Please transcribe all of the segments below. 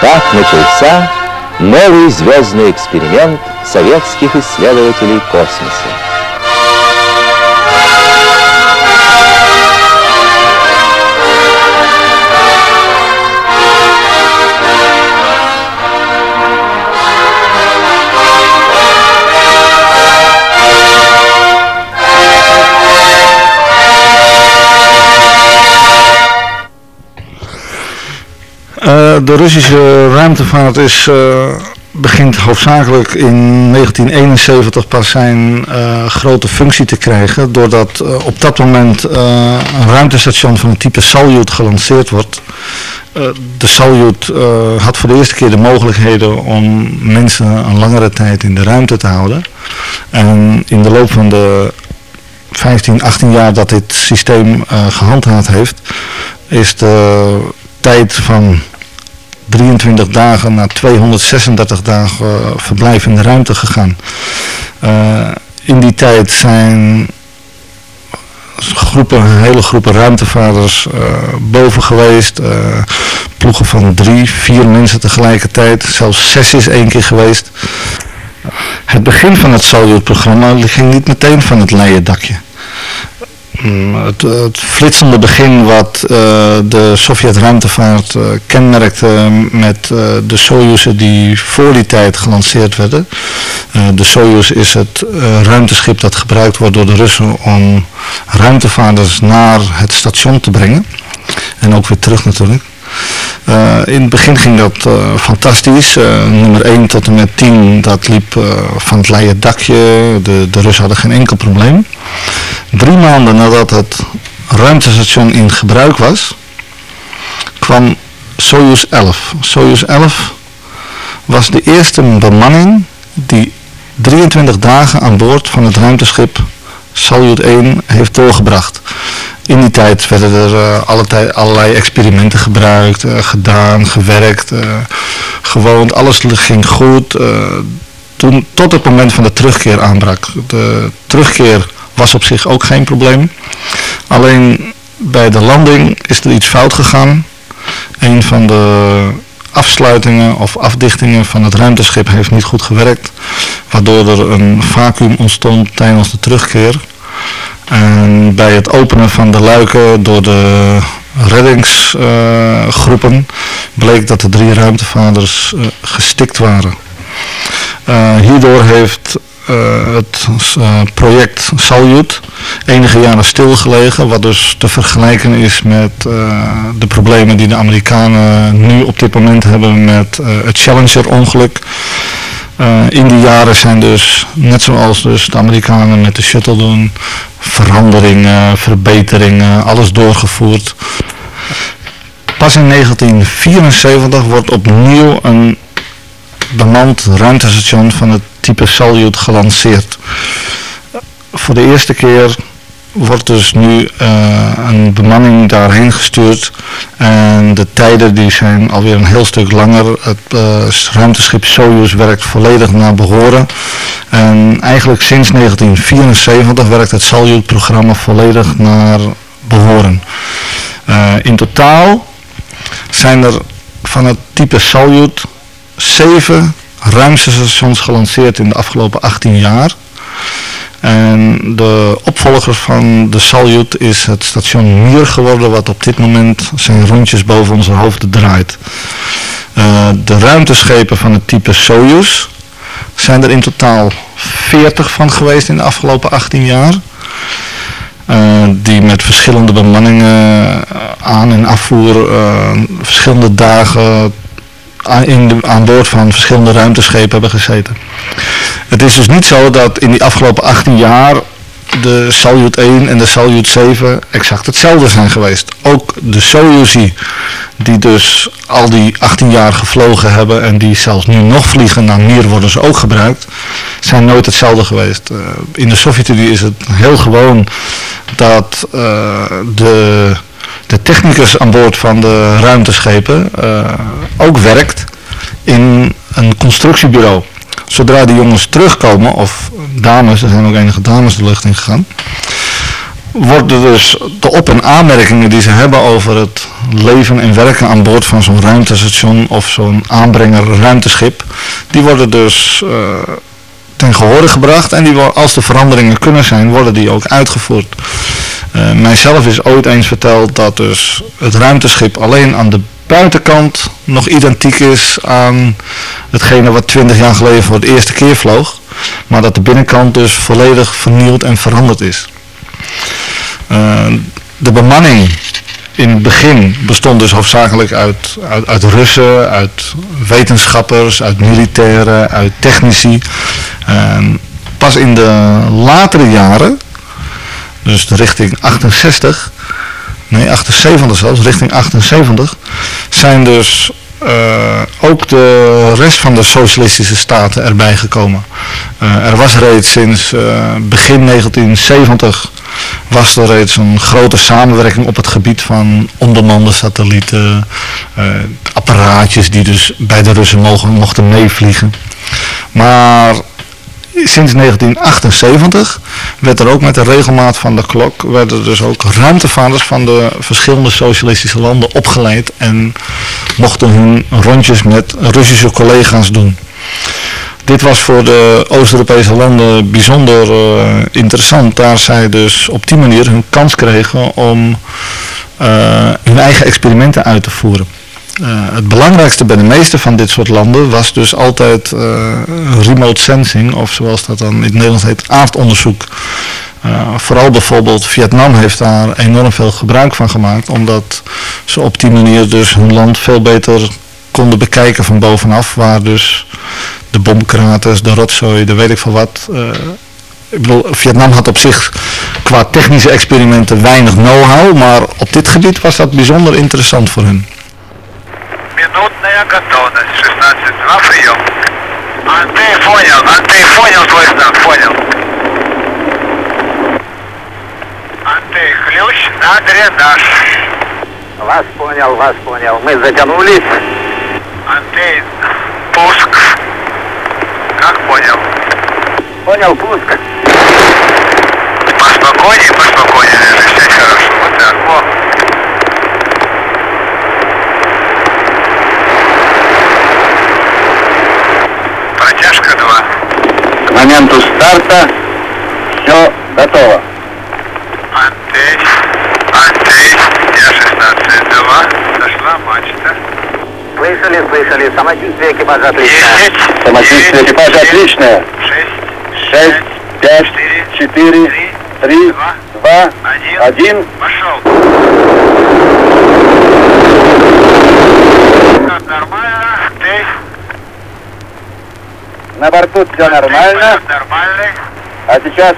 Так начался новый звездный эксперимент советских исследователей космоса. De Russische ruimtevaart is, uh, begint hoofdzakelijk in 1971 pas zijn uh, grote functie te krijgen. Doordat op dat moment een ruimtestation van het type Salyut gelanceerd wordt. de Salyut had voor de eerste keer de mogelijkheden om mensen een langere tijd in de ruimte te houden. En in de loop van de 15, 18 jaar dat dit systeem gehandhaafd heeft, is de tijd van 23 dagen naar 236 dagen uh, verblijf in de ruimte gegaan. Uh, in die tijd zijn groepen, hele groepen ruimtevaarders uh, boven geweest. ploegen van drie, vier mensen tegelijkertijd. Zelfs zes is één keer geweest. Het begin van het Soyuz-programma ging niet meteen van het leien dakje. Mm, het, flitsende begin wat uh, de Sovjet-ruimtevaart uh, kenmerkte met uh, de Soyuzen die voor die tijd gelanceerd werden. de Soyuz is het ruimteschip dat gebruikt wordt door de Russen om ruimtevaarders naar het station te brengen. En ook weer terug natuurlijk. In het begin ging dat fantastisch. Nummer 1 tot en met 10, dat liep van het leien dakje. De, de Russen hadden geen enkel probleem. Drie maanden nadat het ruimtestation in gebruik was, kwam Soyuz 11. Soyuz 11 was de eerste bemanning die 23 dagen aan boord van het ruimteschip Salyut 1 heeft doorgebracht. In die tijd werden er uh, allerlei experimenten gebruikt, uh, gedaan, gewerkt, uh, gewoond. Alles ging goed. toen, tot het moment van de terugkeer aanbrak. De terugkeer was op zich ook geen probleem. Alleen bij de landing is er iets fout gegaan. Een van de afsluitingen of afdichtingen van het ruimteschip heeft niet goed gewerkt. Waardoor er een vacuüm ontstond tijdens de terugkeer. En bij het openen van de luiken door de reddingsgroepen uh, bleek dat de drie ruimtevaarders uh, gestikt waren. Uh, hierdoor heeft het project Salyut enige jaren stilgelegen, wat dus te vergelijken is met de problemen die de Amerikanen nu op dit moment hebben met het Challenger-ongeluk. In die jaren zijn dus, net zoals dus de Amerikanen met de shuttle doen, veranderingen, verbeteringen, alles doorgevoerd. Pas in 1974 wordt opnieuw een bemand ruimtestation van het type Salyut gelanceerd. Voor de eerste keer wordt dus nu uh, een bemanning daarheen gestuurd. En de tijden die zijn alweer een heel stuk langer. Het uh, ruimteschip Soyuz werkt volledig naar behoren. En eigenlijk sinds 1974 werkt het Salyut-programma volledig naar behoren. Uh, in totaal zijn er van het type Salyut zeven ruimtestations gelanceerd in de afgelopen 18 jaar. En de opvolger van de Salyut is het station Mir geworden, wat op dit moment zijn rondjes boven onze hoofden draait. Uh, de ruimteschepen van het type Soyuz zijn er in totaal 40 van geweest in de afgelopen 18 jaar. Uh, die met verschillende bemanningen aan- en afvoer, verschillende dagen in aan boord van verschillende ruimteschepen hebben gezeten. Het is dus niet zo dat in die afgelopen 18 jaar de Salyut 1 en de Salyut 7 exact hetzelfde zijn geweest. Ook de Soyuzi, die dus al die 18 jaar gevlogen hebben en die zelfs nu nog vliegen, naar Mir worden ze ook gebruikt, zijn nooit hetzelfde geweest. Uh, in de Sovjet-Unie is het heel gewoon dat uh, de, de technicus aan boord van de ruimteschepen uh, ook werkt in een constructiebureau zodra die jongens terugkomen, of dames, er zijn ook enige dames de lucht in gegaan, worden dus de op- en aanmerkingen die ze hebben over het leven en werken aan boord van zo'n ruimtestation of zo'n aanbrenger ruimteschip, die worden dus uh, ten gehore gebracht en die, als er veranderingen kunnen zijn, worden die ook uitgevoerd. Uh, mijzelf is ooit eens verteld dat dus het ruimteschip alleen aan de buitenkant nog identiek is aan hetgene wat 20 jaar geleden voor de eerste keer vloog. Maar dat de binnenkant dus volledig vernield en veranderd is. Uh, de bemanning in het begin bestond dus hoofdzakelijk uit, uit, uit Russen, uit wetenschappers, uit militairen, uit technici. Pas in de latere jaren, dus richting 68, nee 78 zelfs, richting 78, zijn dus uh, ook de rest van de socialistische staten erbij gekomen. Uh, er was reeds sinds uh, begin 1970 was er reeds een grote samenwerking op het gebied van onbemande satellieten, apparaatjes die dus bij de Russen mogen, mochten meevliegen. Maar sinds 1978 werd er ook met de regelmaat van de klok, werden dus ook ruimtevaarders van de verschillende socialistische landen opgeleid en mochten hun rondjes met Russische collega's doen. Dit was voor de Oost-Europese landen bijzonder uh, interessant, daar zij dus op die manier hun kans kregen om uh, hun eigen experimenten uit te voeren. Uh, het belangrijkste bij de meeste van dit soort landen was dus altijd uh, remote sensing, of zoals dat dan in het Nederlands heet, aardonderzoek. Uh, vooral bijvoorbeeld Vietnam heeft daar enorm veel gebruik van gemaakt, omdat ze op die manier dus hun land veel beter konden bekijken van bovenaf, waar dus de bomkraters, de rotzooi, de weet ik veel wat... ik Vietnam had op zich qua technische experimenten weinig know-how, maar op dit gebied was dat bijzonder interessant voor hen. Минутная готовность. 16-2, прием. Андрей понял, Андрей понял твой знак, понял. Андрей, ключ на дренаж. Вас понял, вас понял. Мы затянулись. Андрей, пуск. Как понял? Понял, пуск. Поспокойнее, поспокойнее, лежишь, моменту старта все готово. Андрей, Андрей, я 16 2, дошла мачта. Слышали, слышали, самочувствие экипажа отличное. 10, Самочувствие 9, экипажа 9, отличное. 6, 6, 5, 4, 4 3, 3 2, 2 1, 1. Пошел. Нормально, тест. На борту все нормально. А сейчас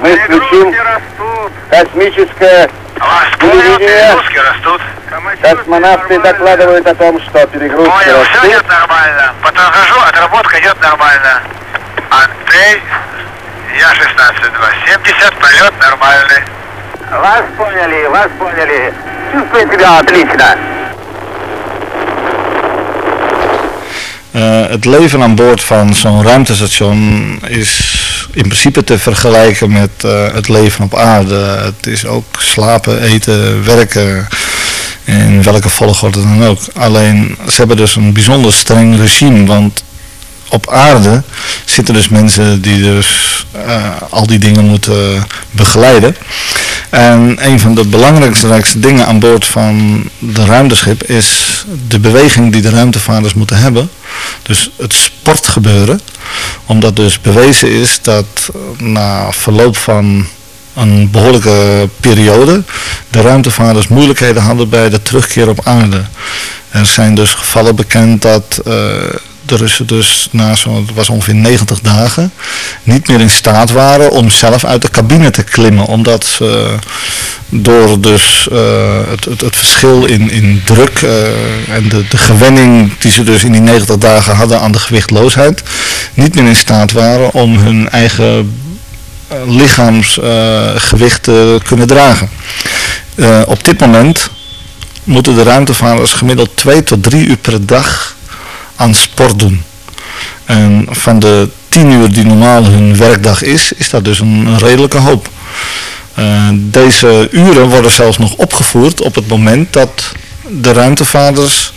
мы включим космическое понял, Телевидение. Космонавты докладывают о том, что перегрузки Понял, все растут. идет нормально. Подтормажу, отработка идет нормально. Антей, я 16-2. 70, полет нормальный. Вас поняли, вас поняли. Чувствую себя отлично. Uh, het leven aan boord van zo'n ruimtestation is in principe te vergelijken met uh, het leven op aarde. Het is ook slapen, eten, werken, in welke volgorde dan ook. Alleen ze hebben dus een bijzonder streng regime, want op aarde zitten dus mensen die dus uh, al die dingen moeten begeleiden. En een van de belangrijkste dingen aan boord van de ruimteschip is de beweging die de ruimtevaarders moeten hebben. Dus het sportgebeuren. Omdat dus bewezen is dat na verloop van een behoorlijke periode de ruimtevaarders moeilijkheden hadden bij de terugkeer op aarde. Er zijn dus gevallen bekend dat uh, de Russen dus na zo'n, het was ongeveer 90 dagen, niet meer in staat waren om zelf uit de cabine te klimmen. Omdat ze door dus uh, het, het, verschil in, in druk uh, en de, de gewenning die ze dus in die 90 dagen hadden aan de gewichtloosheid, niet meer in staat waren om hun eigen lichaamsgewicht te kunnen dragen. op dit moment moeten de ruimtevaarders gemiddeld 2 tot 3 uur per dag aan sport doen. En van de 10 uur die normaal hun werkdag is, is dat dus een, redelijke hoop. Eh, deze uren worden zelfs nog opgevoerd op het moment dat de ruimtevaarders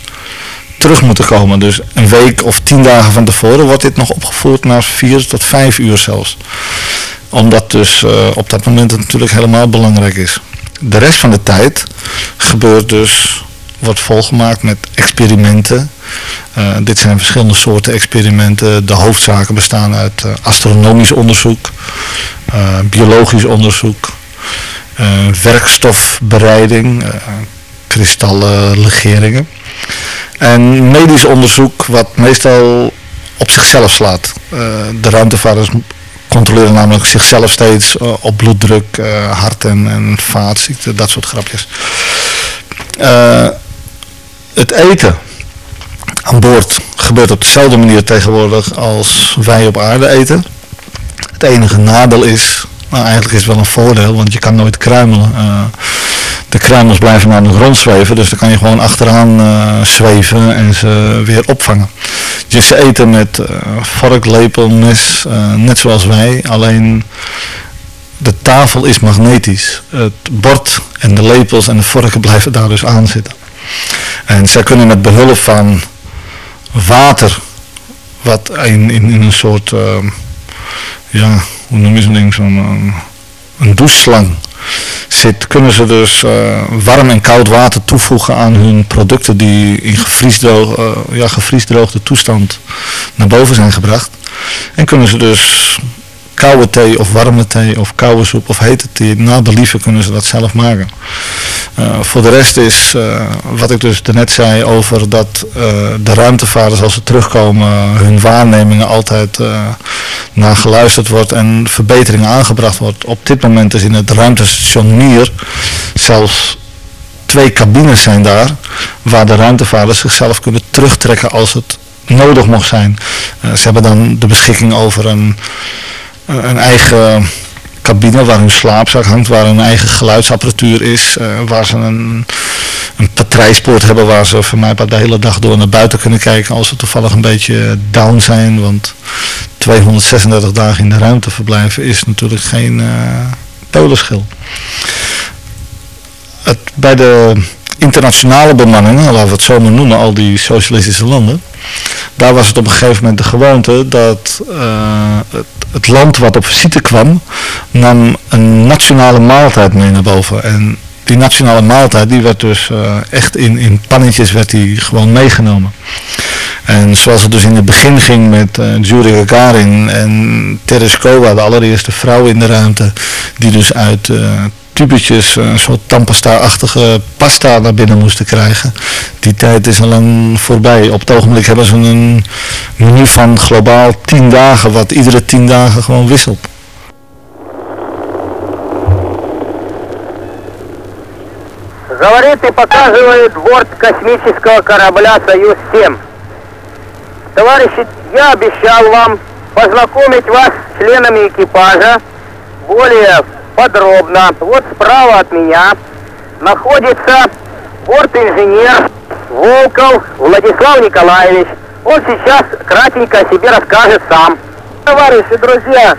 terug moeten komen. Dus een week of tien dagen van tevoren wordt dit nog opgevoerd naar vier tot vijf uur zelfs. Omdat dus eh, op dat moment het natuurlijk helemaal belangrijk is. De rest van de tijd gebeurt dus, wordt volgemaakt met experimenten. Eh, dit zijn verschillende soorten experimenten. De hoofdzaken bestaan uit eh, astronomisch onderzoek, eh, biologisch onderzoek, werkstofbereiding, kristallen, legeringen. En medisch onderzoek wat meestal op zichzelf slaat. De ruimtevaarders controleren namelijk zichzelf steeds op bloeddruk, hart- en, en vaatziekten, dat soort grapjes. Het eten aan boord gebeurt op dezelfde manier tegenwoordig als wij op aarde eten. Het enige nadeel is, nou eigenlijk is het wel een voordeel, want je kan nooit kruimelen. Eh, de kruimels blijven namelijk rondzweven, dus dan kan je gewoon achteraan eh, zweven en ze weer opvangen. Dus ze eten met eh, vork, lepel, mes, net zoals wij, alleen de tafel is magnetisch. Het bord en de lepels en de vorken blijven daar dus aan zitten. En zij kunnen met behulp van water, wat in, in, een soort, eh, ja, hoe noem je zo'n ding, zo'n eh, een doucheslang zit, kunnen ze dus eh, warm en koud water toevoegen aan hun producten die in gevriesdroog, eh, ja, gevriesdroogde toestand naar boven zijn gebracht. En kunnen ze dus koude thee of warme thee of koude soep of hete thee, naar believen kunnen ze dat zelf maken. Eh, voor de rest is eh, wat ik dus net zei over dat eh, de ruimtevaarders als ze terugkomen hun waarnemingen altijd naar geluisterd wordt en verbeteringen aangebracht wordt. Op dit moment is in het ruimtestation Mier zelfs twee cabines zijn daar waar de ruimtevaarders zichzelf kunnen terugtrekken als het nodig mocht zijn. Ze hebben dan de beschikking over een, een eigen cabine waar hun slaapzak hangt, waar hun eigen geluidsapparatuur is, eh, waar ze een, een patrijspoort hebben waar ze voor mij de hele dag door naar buiten kunnen kijken als ze toevallig een beetje down zijn, want 236 dagen in de ruimte verblijven is natuurlijk geen uh. Het, bij de internationale bemanningen, laten we het zo maar noemen, al die socialistische landen, daar was het op een gegeven moment de gewoonte dat uh, het, land wat op visite kwam, nam een nationale maaltijd mee naar boven. En die nationale maaltijd die werd dus uh, echt in, in pannetjes werd die gewoon meegenomen. En zoals het dus in het begin ging met uh, Gagarin en Tereskova, de allereerste vrouw in de ruimte, die dus uit uh, tubetjes een soort tandpasta-achtige pasta naar binnen moesten krijgen. Die tijd is al lang voorbij. Op het ogenblik hebben ze een menu van globaal 10 dagen, wat iedere 10 dagen gewoon wisselt. Говорит и показывает борт космического корабля «Союз-7». Товарищи, я обещал вам познакомить вас с членами экипажа более подробно. Вот справа от меня находится борт-инженер Волков Владислав Николаевич. Он сейчас кратенько о себе расскажет сам. Товарищи, друзья,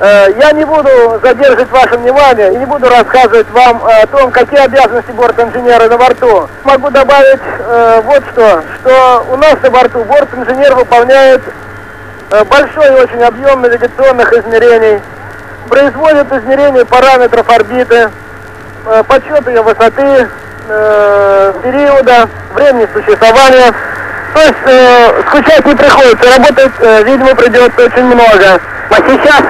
э, я не буду задерживать ваше внимание и не буду рассказывать вам о том, какие обязанности борт-инженера на борту. Могу добавить э, вот что, что у нас на борту борт-инженер выполняет э, большой очень объем навигационных измерений, производит измерения параметров орбиты, э, подсчет ее высоты, э, периода, времени существования. То есть э, скучать не приходится, работать, видимо, придется очень много. А сейчас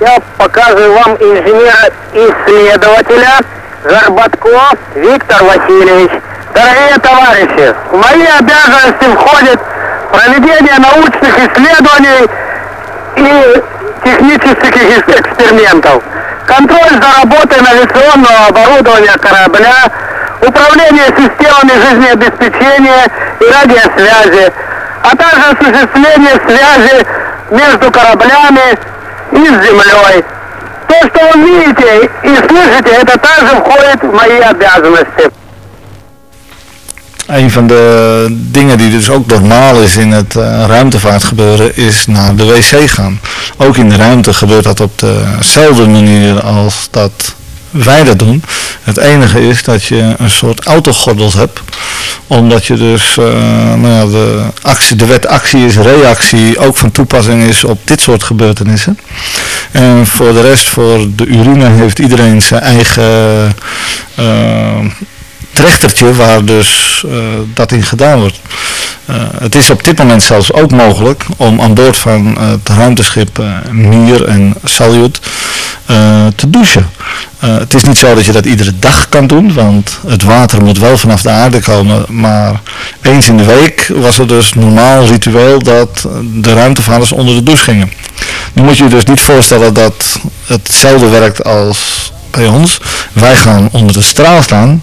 я показываю вам инженера-исследователя Горбатко Виктор Васильевич. Дорогие товарищи, в мои обязанности входит проведение научных исследований и технических экспериментов, контроль за работой навигационного оборудования корабля, управление системами жизнеобеспечения и радиосвязи, а также осуществление связи между кораблями и землей. То, что вы видите и слышите, это также входит в мои обязанности. Een van de dingen die dus ook normaal is in het uh, ruimtevaartgebeuren is naar de wc gaan. Ook in de ruimte gebeurt dat op dezelfde manier als dat wij dat doen. Het enige is dat je een soort autogordels hebt. Omdat je dus, eh, nou ja, de, actie, de wet actie is reactie ook van toepassing is op dit soort gebeurtenissen. En voor de rest, voor de urine heeft iedereen zijn eigen uh, trechtertje waar dus uh, dat in gedaan wordt. Uh, het is op dit moment zelfs ook mogelijk om aan boord van het ruimteschip Mier en Salyut te douchen. het is niet zo dat je dat iedere dag kan doen, want het water moet wel vanaf de aarde komen. Maar eens in de week was het dus normaal ritueel dat de ruimtevaarders onder de douche gingen. Nu moet je je dus niet voorstellen dat hetzelfde werkt als bij ons. Wij gaan onder de straal staan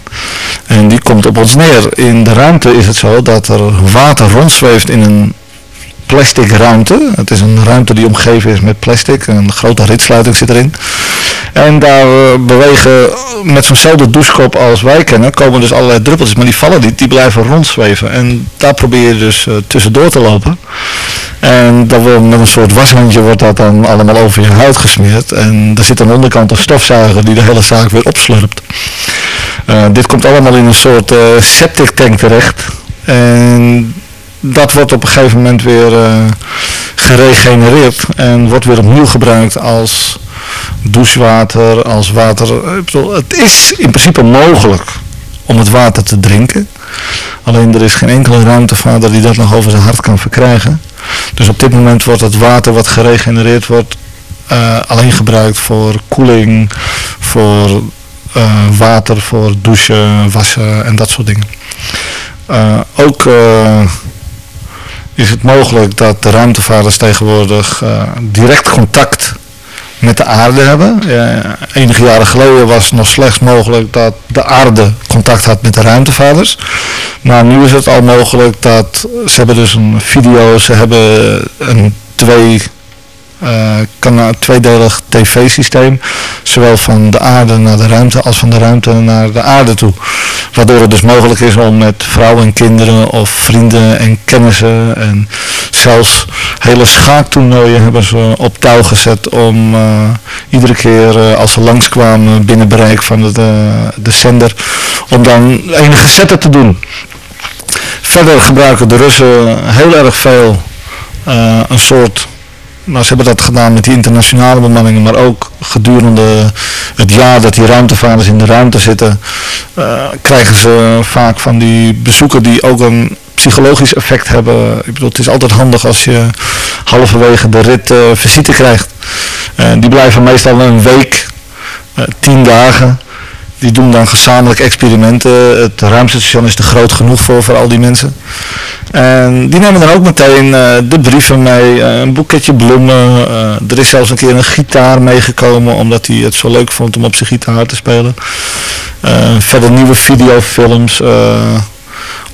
en die komt op ons neer. In de ruimte is het zo dat er water rondzweeft in een plastic ruimte. Het is een ruimte die omgeven is met plastic. Een grote ritsluiting zit erin. En daar uh, bewegen met zo'nzelfde douchekop als wij kennen, komen dus allerlei druppeltjes, maar die vallen niet, die blijven rondzweven. En daar probeer je dus uh, tussendoor te lopen. En dan wordt met een soort washandje wordt dat dan allemaal over je huid gesmeerd. En er zit aan de onderkant een stofzuiger die de hele zaak weer opslurpt. Uh, dit komt allemaal in een soort septic tank terecht. En dat wordt op een gegeven moment weer uh, geregenereerd en wordt weer opnieuw gebruikt als douchewater, als water. Bedoel, het is in principe mogelijk om het water te drinken. Alleen er is geen enkele ruimtevader die dat nog over zijn hart kan verkrijgen. Dus op dit moment wordt het water wat geregenereerd wordt uh, alleen gebruikt voor koeling, voor water, voor douchen, wassen en dat soort dingen. Ook is het mogelijk dat de ruimtevaarders tegenwoordig uh, direct contact met de aarde hebben. Uh, enige jaren geleden was het nog slechts mogelijk dat de aarde contact had met de ruimtevaarders. Maar nu is het al mogelijk dat ze hebben dus een video, ze hebben een twee tweedelig tv-systeem, zowel van de aarde naar de ruimte als van de ruimte naar de aarde toe. Waardoor het dus mogelijk is om met vrouwen en kinderen of vrienden en kennissen en zelfs hele schaaktoernooien hebben ze op touw gezet om uh, iedere keer uh, als ze langskwamen binnen bereik van de, de zender, om dan enige zetten te doen. Verder gebruiken de Russen heel erg veel een soort nou, ze hebben dat gedaan met die internationale bemanningen, maar ook gedurende het jaar dat die ruimtevaarders in de ruimte zitten, uh, krijgen ze vaak van die bezoeken die ook een psychologisch effect hebben. Ik bedoel, het is altijd handig als je halverwege de rit uh, visite krijgt. Uh, die blijven meestal een week, tien dagen. Die doen dan gezamenlijk experimenten. Het ruimtestation is te groot genoeg voor, voor al die mensen. En die nemen dan ook meteen uh, de brieven mee, uh, een boeketje bloemen. Uh, er is zelfs een keer een gitaar meegekomen, omdat hij het zo leuk vond om op zijn gitaar te spelen. verder nieuwe videofilms.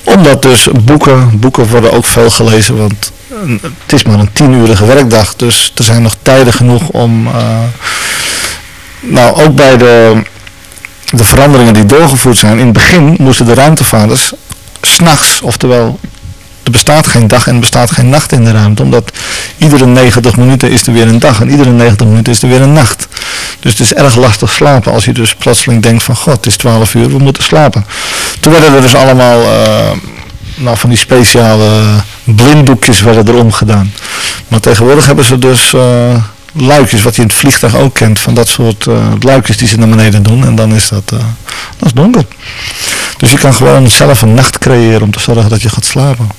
omdat dus boeken, boeken worden ook veel gelezen, want het is maar een tienurige werkdag. Dus er zijn nog tijden genoeg om, nou ook bij de de veranderingen die doorgevoerd zijn. In het begin moesten de ruimtevaarders s'nachts, oftewel er bestaat geen dag en er bestaat geen nacht in de ruimte. Omdat iedere 90 minuten is er weer een dag en iedere 90 minuten is er weer een nacht. Dus het is erg lastig slapen als je dus plotseling denkt van god het is 12 uur, we moeten slapen. Toen werden er dus allemaal uh, nou, van die speciale blinddoekjes werden erom gedaan. Maar tegenwoordig hebben ze dus... Uh, luikjes, wat je in het vliegtuig ook kent, van dat soort uh, luikjes die ze naar beneden doen. En dan is dat, uh, donker. Dus je kan gewoon zelf een nacht creëren om te zorgen dat je gaat slapen.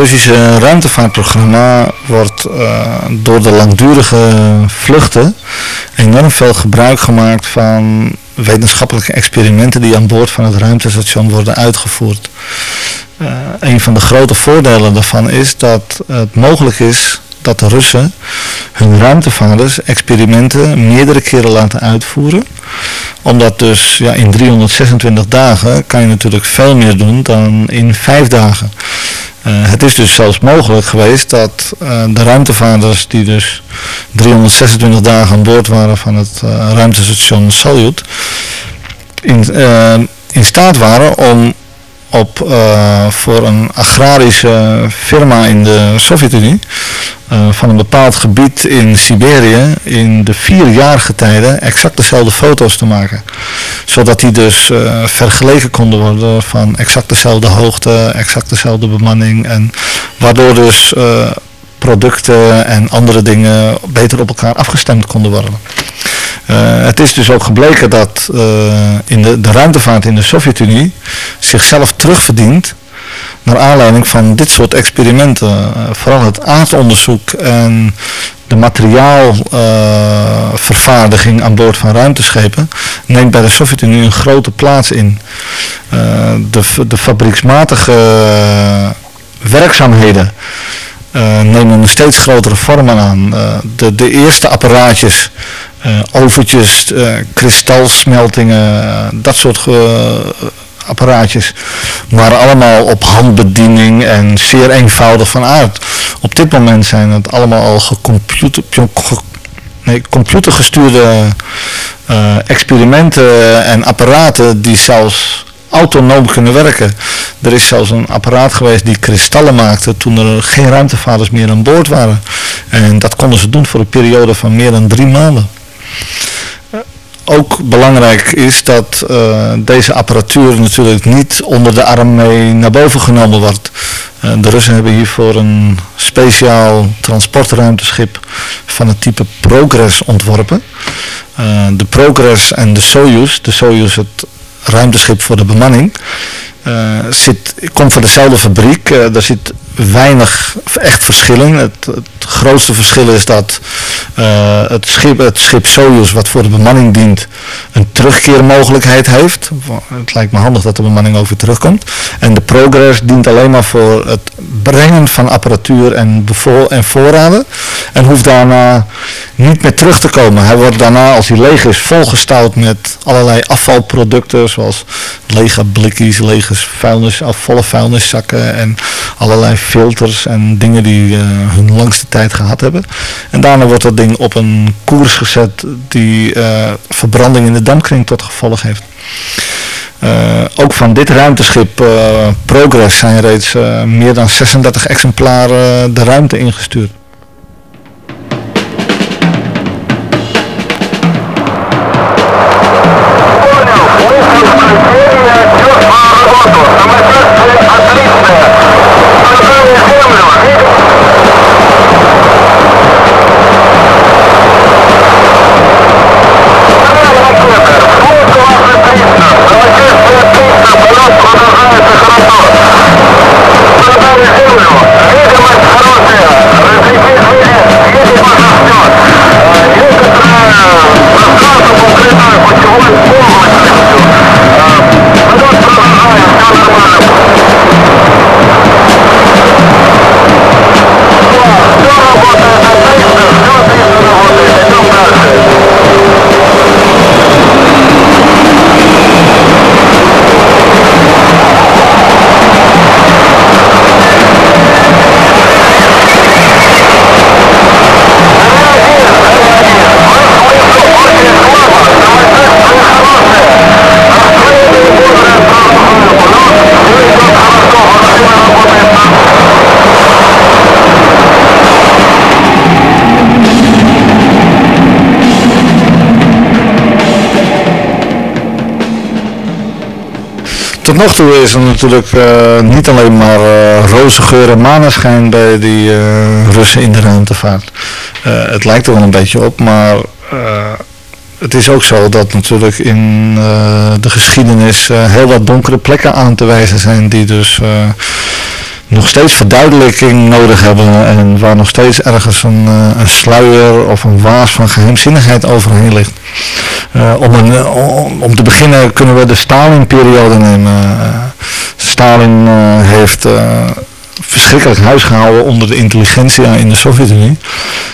Russische ruimtevaartprogramma wordt eh, door de langdurige vluchten enorm veel gebruik gemaakt van wetenschappelijke experimenten die aan boord van het ruimtestation worden uitgevoerd. Uh, een van de grote voordelen daarvan is dat het mogelijk is dat de Russen hun ruimtevaarders experimenten meerdere keren laten uitvoeren. Omdat dus ja, in 326 dagen kan je natuurlijk veel meer doen dan in vijf dagen. Uh, het is dus zelfs mogelijk geweest dat uh, de ruimtevaarders die dus 326 dagen aan boord waren van het uh, ruimtestation Salyut in, in staat waren om op, uh, voor een agrarische firma in de Sovjet-Unie uh, van een bepaald gebied in Siberië in de vierjarige tijden exact dezelfde foto's te maken. Zodat die dus uh, vergeleken konden worden van exact dezelfde hoogte, exact dezelfde bemanning en waardoor dus producten en andere dingen beter op elkaar afgestemd konden worden. Uh, het is dus ook gebleken dat uh, in de, de ruimtevaart in de Sovjet-Unie zichzelf terugverdient naar aanleiding van dit soort experimenten. Uh, vooral het aardonderzoek en de materiaalvervaardiging aan boord van ruimteschepen neemt bij de Sovjet-Unie een grote plaats in. de, de fabrieksmatige werkzaamheden nemen een steeds grotere vormen aan. Uh, de, de eerste apparaatjes, uh, overtjes, kristalsmeltingen, dat soort apparaatjes waren allemaal op handbediening en zeer eenvoudig van aard. Op dit moment zijn het allemaal al nee, computergestuurde experimenten en apparaten die zelfs autonoom kunnen werken. Er is zelfs een apparaat geweest die kristallen maakte toen er geen ruimtevaarders meer aan boord waren. En dat konden ze doen voor een periode van meer dan drie maanden. Ook belangrijk is dat uh, deze apparatuur natuurlijk niet onder de arm mee naar boven genomen wordt. Uh, de Russen hebben hiervoor een speciaal transportruimteschip van het type Progress ontworpen. De Progress en de Soyuz, de Soyuz het ruimteschip voor de bemanning. Uh, zit, komt van dezelfde fabriek. Uh, daar zit weinig echt verschillen. Het, grootste verschil is dat uh, het, schip, het schip Soyuz, wat voor de bemanning dient, een terugkeermogelijkheid heeft. Het lijkt me handig dat de bemanning weer terugkomt. En de Progress dient alleen maar voor het brengen van apparatuur en, en voorraden. En hoeft daarna niet meer terug te komen. Hij wordt daarna, als hij leeg is, volgestouwd met allerlei afvalproducten, zoals lege blikjes, lege vuilnis, volle vuilniszakken en allerlei filters en dingen die uh, hun langste tijd gehad hebben. En daarna wordt dat ding op een koers gezet die uh, verbranding in de dampkring tot gevolg heeft. Uh, ook van dit ruimteschip Progress zijn reeds meer dan 36 exemplaren de ruimte ingestuurd. Nog toe is er natuurlijk uh, niet alleen maar uh, roze geur en maneschijn bij die uh, Russen in de ruimtevaart. het lijkt er wel een beetje op, maar het is ook zo dat natuurlijk in de geschiedenis heel wat donkere plekken aan te wijzen zijn die dus nog steeds verduidelijking nodig hebben en waar nog steeds ergens een, eh, een sluier of een waas van geheimzinnigheid overheen ligt. Eh, om, eh, om, te beginnen kunnen we de Stalin-periode nemen. Eh, Stalin heeft verschrikkelijk huis gehouden onder de intelligentsia in de Sovjet-Unie.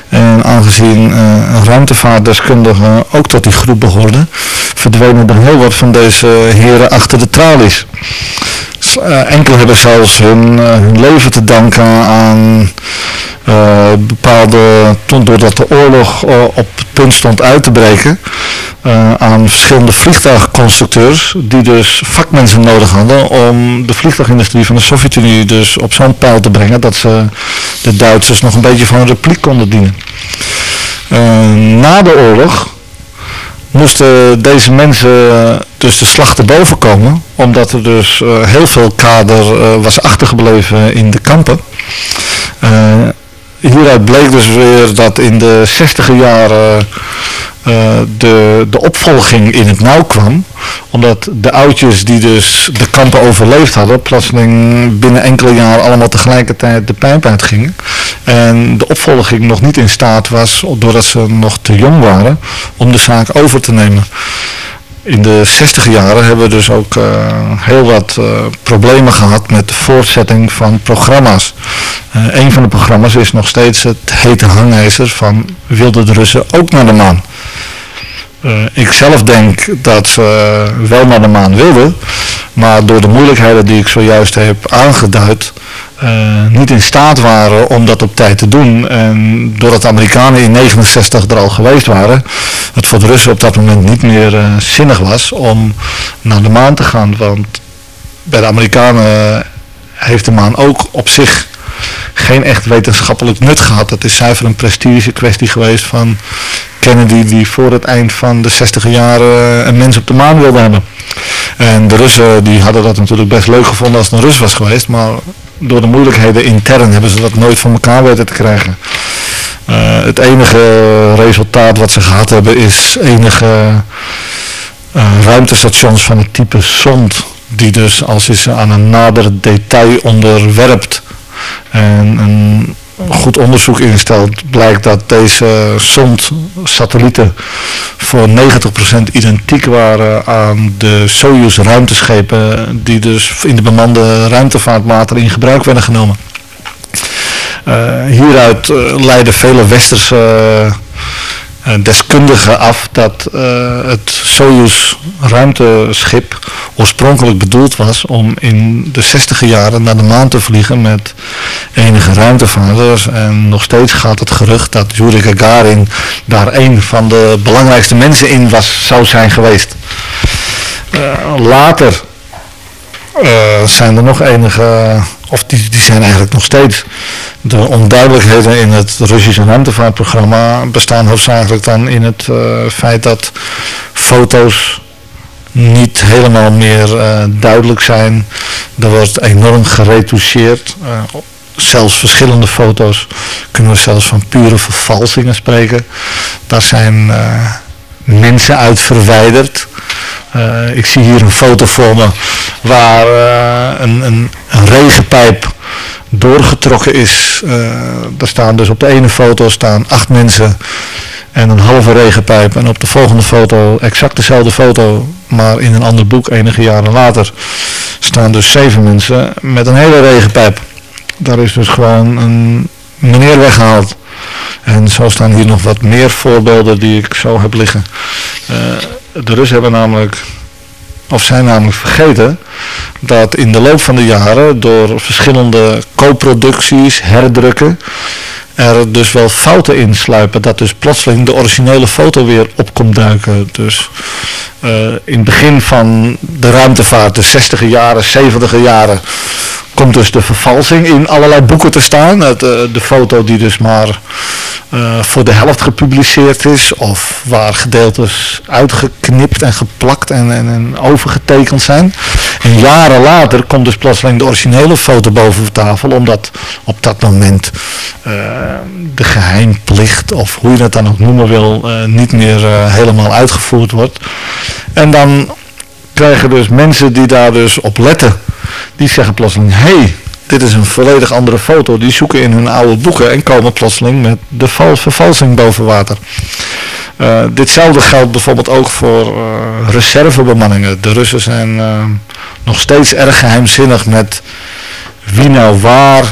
En aangezien eh ruimtevaartdeskundigen ook tot die groep behoorden, verdwenen er heel wat van deze heren achter de tralies. Eh, enkele hebben zelfs hun, hun leven te danken aan bepaalde, doordat de oorlog op het punt stond uit te breken, eh, aan verschillende vliegtuigconstructeurs die dus vakmensen nodig hadden om de vliegtuigindustrie van de Sovjet-Unie dus op zo'n pijl te brengen dat ze de Duitsers nog een beetje van een repliek konden dienen. Eh, na de oorlog moesten deze mensen dus de slag te boven komen, omdat er dus eh, heel veel kader was achtergebleven in de kampen. Hieruit bleek dus weer dat in de 60 jaren eh, de, de opvolging in het nauw kwam. Omdat de oudjes die dus de kampen overleefd hadden, plotseling binnen enkele jaren allemaal tegelijkertijd de pijp uitgingen. En de opvolging nog niet in staat was, doordat ze nog te jong waren, om de zaak over te nemen. In de 60 jaren hebben we dus ook eh, heel wat eh, problemen gehad met de voortzetting van programma's. Eh, een van de programma's is nog steeds het hete hangijzer van wilden de Russen ook naar de maan. Eh, ik zelf denk dat ze eh, wel naar de maan wilden, maar door de moeilijkheden die ik zojuist heb aangeduid, eh, niet in staat waren om dat op tijd te doen. En doordat de Amerikanen in 69 er al geweest waren, het voor de Russen op dat moment niet meer zinnig was om naar de maan te gaan. Want bij de Amerikanen heeft de maan ook op zich geen echt wetenschappelijk nut gehad. Het is zuiver een prestige kwestie geweest van Kennedy die voor het eind van de 60 jaren een mens op de maan wilde hebben. En de Russen die hadden dat natuurlijk best leuk gevonden als het een Rus was geweest, maar door de moeilijkheden intern hebben ze dat nooit van elkaar weten te krijgen. Eh, het enige resultaat wat ze gehad hebben is enige eh, ruimtestations van het type Sond, die dus als je ze aan een nader detail onderwerpt en een goed onderzoek instelt, blijkt dat deze Sond-satellieten voor 90% identiek waren aan de Soyuz ruimteschepen die dus in de bemande ruimtevaartmater in gebruik werden genomen. Eh, hieruit eh, leiden vele westerse deskundigen af dat eh, het Soyuz ruimteschip oorspronkelijk bedoeld was om in de 60 jaren naar de maan te vliegen met enige ruimtevaarders. En nog steeds gaat het gerucht dat Yuri Gagarin daar een van de belangrijkste mensen in was, zou zijn geweest. Eh, later eh, zijn er nog enige, of die, die zijn eigenlijk nog steeds. De onduidelijkheden in het Russische ruimtevaartprogramma bestaan hoofdzakelijk dan in het eh, feit dat foto's niet helemaal meer eh, duidelijk zijn. Er wordt enorm geretoucheerd. Eh, zelfs verschillende foto's kunnen we zelfs van pure vervalsingen spreken. Daar zijn mensen uit verwijderd. Eh, ik zie hier een foto voor me waar eh, een, een, een regenpijp doorgetrokken is. Eh er staan dus op de ene foto staan acht mensen en een halve regenpijp. En op de volgende foto, exact dezelfde foto, maar in een ander boek enige jaren later, staan dus zeven mensen met een hele regenpijp. Daar is dus gewoon een meneer weggehaald. En zo staan hier nog wat meer voorbeelden die ik zo heb liggen. Eh, de Russen hebben namelijk, of zijn namelijk vergeten, dat in de loop van de jaren door verschillende co-producties, herdrukken, er dus wel fouten insluipen. Dat dus plotseling de originele foto weer op komt duiken. Dus eh, in het begin van de ruimtevaart, de 60 jaren, 70 jaren, komt dus de vervalsing in allerlei boeken te staan. Het, eh, de foto die dus maar eh, voor de helft gepubliceerd is, of waar gedeeltes uitgeknipt en geplakt en, en, en overgetekend zijn. En jaren later komt dus plotseling de originele foto boven tafel, omdat op dat moment de geheimplicht, of hoe je dat dan ook noemen wil, eh, niet meer eh, helemaal uitgevoerd wordt. En dan krijgen dus mensen die daar dus op letten, die zeggen plotseling, hey, dit is een volledig andere foto. Die zoeken in hun oude boeken en komen plotseling met de val- vervalsing boven water. Eh, ditzelfde geldt bijvoorbeeld ook voor eh, reservebemanningen. De Russen zijn nog steeds erg geheimzinnig met wie nou waar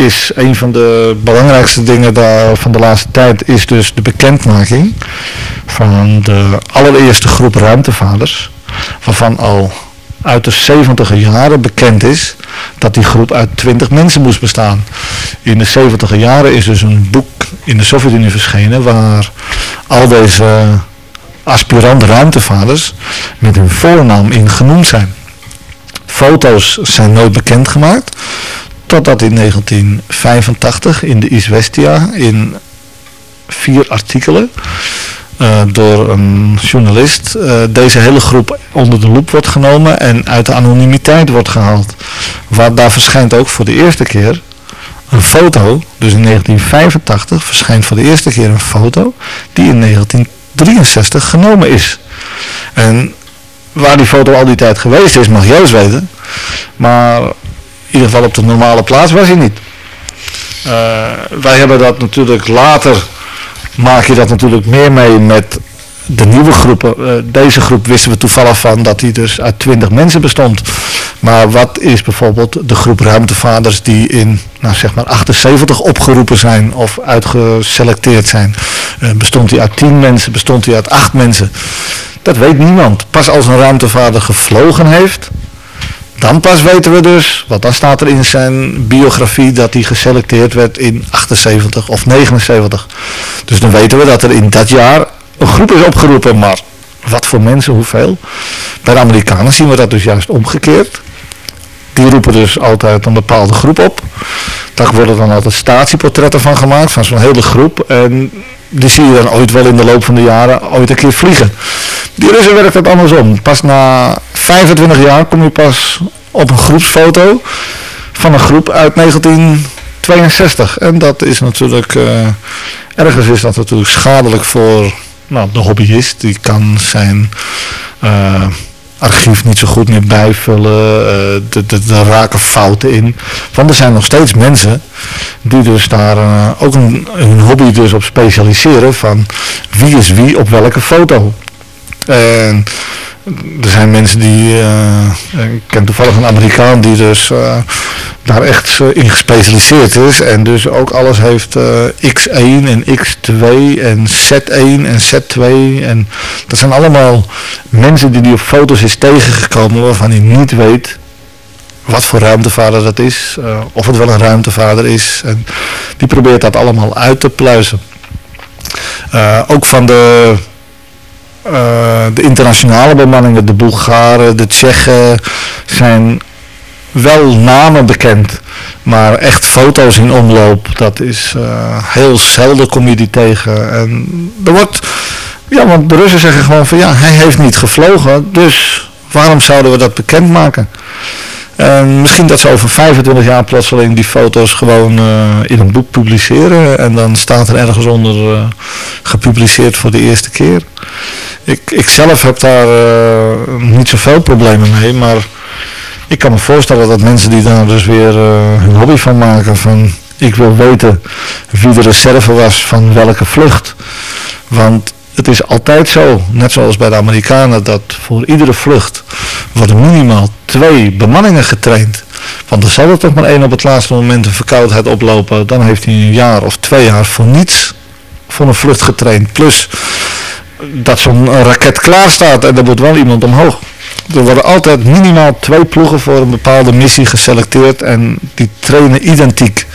is. Een van de belangrijkste dingen daar van de laatste tijd is dus de bekendmaking van de allereerste groep ruimtevaders. Waarvan al uit de 70 jaren bekend is dat die groep uit 20 mensen moest bestaan. In de 70 jaren is dus een boek in de Sovjet-Unie verschenen waar al deze aspirant ruimtevaders met hun voornaam in genoemd zijn. Foto's zijn nooit bekendgemaakt, totdat in 1985 in de Izvestia in vier artikelen eh, door een journalist eh, deze hele groep onder de loep wordt genomen en uit de anonimiteit wordt gehaald. Waar, daar verschijnt ook voor de eerste keer een foto, dus in 1985 verschijnt voor de eerste keer een foto die in 1963 genomen is. En waar die foto al die tijd geweest is, mag Joost weten. Maar ieder geval op de normale plaats was hij niet. Eh, wij hebben dat natuurlijk later, maak je dat natuurlijk meer mee met de nieuwe groepen. Eh, deze groep wisten we toevallig van dat die dus uit 20 mensen bestond. Maar wat is bijvoorbeeld de groep ruimtevaders die in nou zeg maar 78 opgeroepen zijn of uitgeselecteerd zijn? Eh, bestond die uit 10 mensen, bestond die uit 8 mensen? Dat weet niemand. Pas als een ruimtevader gevlogen heeft, dan pas weten we dus, want dan staat er in zijn biografie dat hij geselecteerd werd in 78 of 79. Dus dan weten we dat er in dat jaar een groep is opgeroepen, maar wat voor mensen, hoeveel? Bij de Amerikanen zien we dat dus juist omgekeerd. Die roepen dus altijd een bepaalde groep op. Daar worden dan altijd statieportretten van gemaakt, van zo'n hele groep. En die zie je dan ooit wel in de loop van de jaren ooit een keer vliegen. Die Russen werkt het andersom. Pas na 25 jaar kom je pas op een groepsfoto van een groep uit 1962. En dat is natuurlijk, eh, ergens is dat natuurlijk schadelijk voor nou, de hobbyist. Die kan zijn eh, archief niet zo goed meer bijvullen. eh, de, de, er raken fouten in. Want er zijn nog steeds mensen die dus daar eh, ook een, hun hobby dus op specialiseren van wie is wie op welke foto. En er zijn mensen die, eh, ik ken toevallig een Amerikaan die dus eh, daar echt eh, in gespecialiseerd is en dus ook alles heeft eh, X1 en X2 en Z1 en Z2 en dat zijn allemaal mensen die hij op foto's is tegengekomen waarvan hij niet weet wat voor ruimtevader dat is, of het wel een ruimtevader is en die probeert dat allemaal uit te pluizen. Ook van de de internationale bemanningen, de Bulgaren, de Tsjechen, zijn wel namen bekend. Maar echt foto's in omloop, dat is eh, heel zelden kom je die tegen. En er wordt, ja, want de Russen zeggen gewoon van ja, hij heeft niet gevlogen, dus waarom zouden we dat bekendmaken? En misschien dat ze over 25 jaar plotseling die foto's gewoon eh, in een boek publiceren. En dan staat er ergens onder eh, gepubliceerd voor de eerste keer. Ik, ik zelf heb daar eh, niet zoveel problemen mee, maar ik kan me voorstellen dat mensen die daar dus weer hun hobby van maken, van ik wil weten wie de reserve was van welke vlucht. Want het is altijd zo, net zoals bij de Amerikanen, dat voor iedere vlucht worden minimaal twee bemanningen getraind. Want er zal er toch maar één op het laatste moment een verkoudheid oplopen. Dan heeft hij een jaar of twee jaar voor niets voor een vlucht getraind. Plus dat zo'n raket klaar staat en er moet wel iemand omhoog. Er worden altijd minimaal twee ploegen voor een bepaalde missie geselecteerd en die trainen identiek.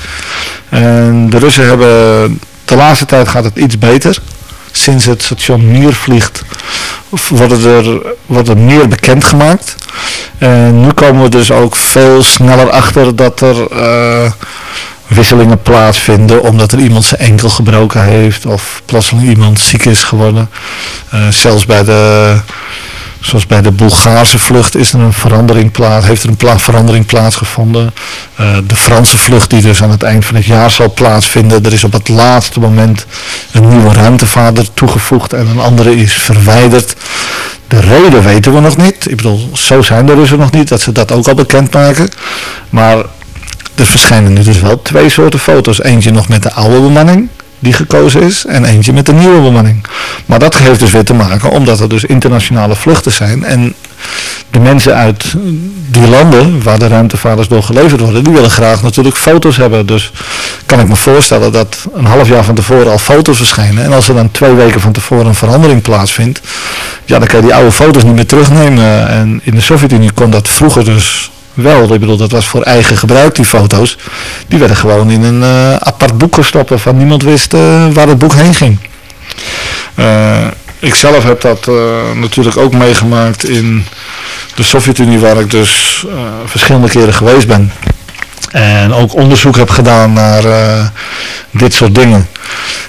En de Russen hebben, de laatste tijd gaat het iets beter. Sinds het station vliegt wordt er, wordt er meer bekendgemaakt. En nu komen we dus ook veel sneller achter dat er eh, wisselingen plaatsvinden omdat er iemand zijn enkel gebroken heeft of plotseling iemand ziek is geworden. Eh, zelfs bij de, zoals bij de Bulgaarse vlucht is er een verandering plaats, heeft er een verandering plaatsgevonden. Eh, de Franse vlucht die dus aan het eind van het jaar zal plaatsvinden. Er is op het laatste moment een nieuwe ruimtevader toegevoegd en een andere is verwijderd. De reden weten we nog niet. Ik bedoel, zo zijn de Russen nog niet dat ze dat ook al bekendmaken. Maar er verschijnen nu dus wel twee soorten foto's. Eentje nog met de oude bemanning die gekozen is en eentje met de nieuwe bemanning. Maar dat heeft dus weer te maken omdat er dus internationale vluchten zijn en de mensen uit die landen waar de ruimtevaarders door geleverd worden, die willen graag natuurlijk foto's hebben. Dus kan ik me voorstellen dat een half jaar van tevoren al foto's verschijnen en als er dan twee weken van tevoren een verandering plaatsvindt, ja dan kan je die oude foto's niet meer terugnemen. En in de Sovjet-Unie kon dat vroeger dus wel. Ik bedoel, dat was voor eigen gebruik, die foto's. Die werden gewoon in een eh, apart boek gestopt waarvan niemand wist eh, waar het boek heen ging. Uh, ik zelf heb dat natuurlijk ook meegemaakt in de Sovjet-Unie, waar ik dus verschillende keren geweest ben. En ook onderzoek heb gedaan naar dit soort dingen.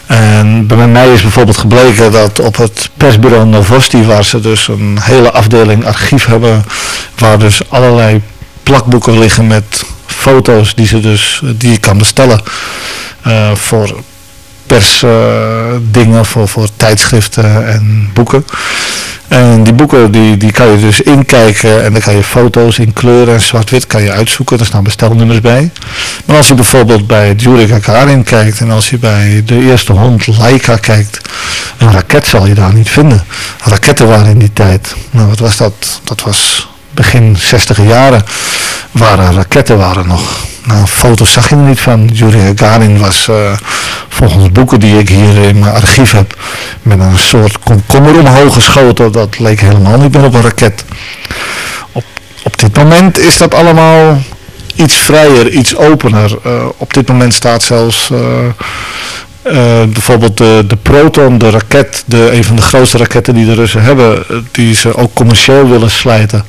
En bij mij is bijvoorbeeld gebleken dat op het persbureau Novosti, waar ze dus een hele afdeling archief hebben, waar dus allerlei plakboeken liggen met foto's die, ze dus, die je kan bestellen uh, voor persdingen, uh, voor, voor tijdschriften en boeken. En die boeken die, die kan je dus inkijken en dan kan je foto's in kleur en zwart-wit kan je uitzoeken. Er staan bestelnummers bij. Maar als je bijvoorbeeld bij Yuri Gagarin kijkt en als je bij de eerste hond Laika kijkt, een raket zal je daar niet vinden. Raketten waren in die tijd. Nou, wat was dat? Dat was begin 60 jaren waren raketten waren nog. Nou, foto's zag je er niet van. Yuri Gagarin was uh, volgens boeken die ik hier in mijn archief heb met een soort komkommer omhoog geschoten. Dat leek helemaal niet meer op een raket. Op, op dit moment is dat allemaal iets vrijer, iets opener. Uh, op dit moment staat zelfs uh, uh, bijvoorbeeld de, de Proton, de raket, de, een van de grootste raketten die de Russen hebben, die ze ook commercieel willen slijten.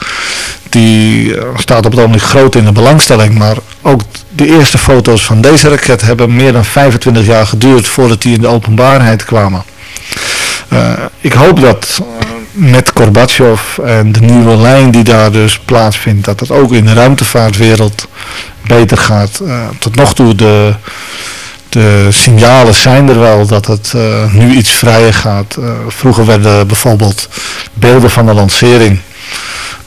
Die uh, staat op het ogenblik groot in de belangstelling, maar ook de eerste foto's van deze raket hebben meer dan 25 jaar geduurd voordat die in de openbaarheid kwamen. Ik hoop dat met Gorbachev en de nieuwe lijn die daar dus plaatsvindt, dat het ook in de ruimtevaartwereld beter gaat. tot nog toe de de signalen zijn er wel dat het uh, nu iets vrijer gaat. Uh, vroeger werden bijvoorbeeld beelden van de lancering,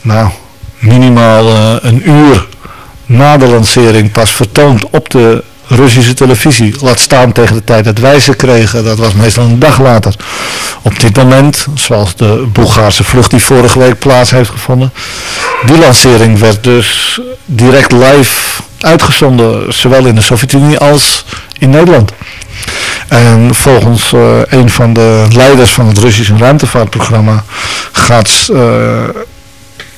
nou, minimaal uh, een uur na de lancering pas vertoond op de Russische televisie. Laat staan tegen de tijd dat wij ze kregen, dat was meestal een dag later. Op dit moment, zoals de Bulgaarse vlucht die vorige week plaats heeft gevonden, die lancering werd dus direct live uitgezonden, zowel in de Sovjet-Unie als in Nederland. En volgens uh, een van de leiders van het Russische ruimtevaartprogramma gaat uh,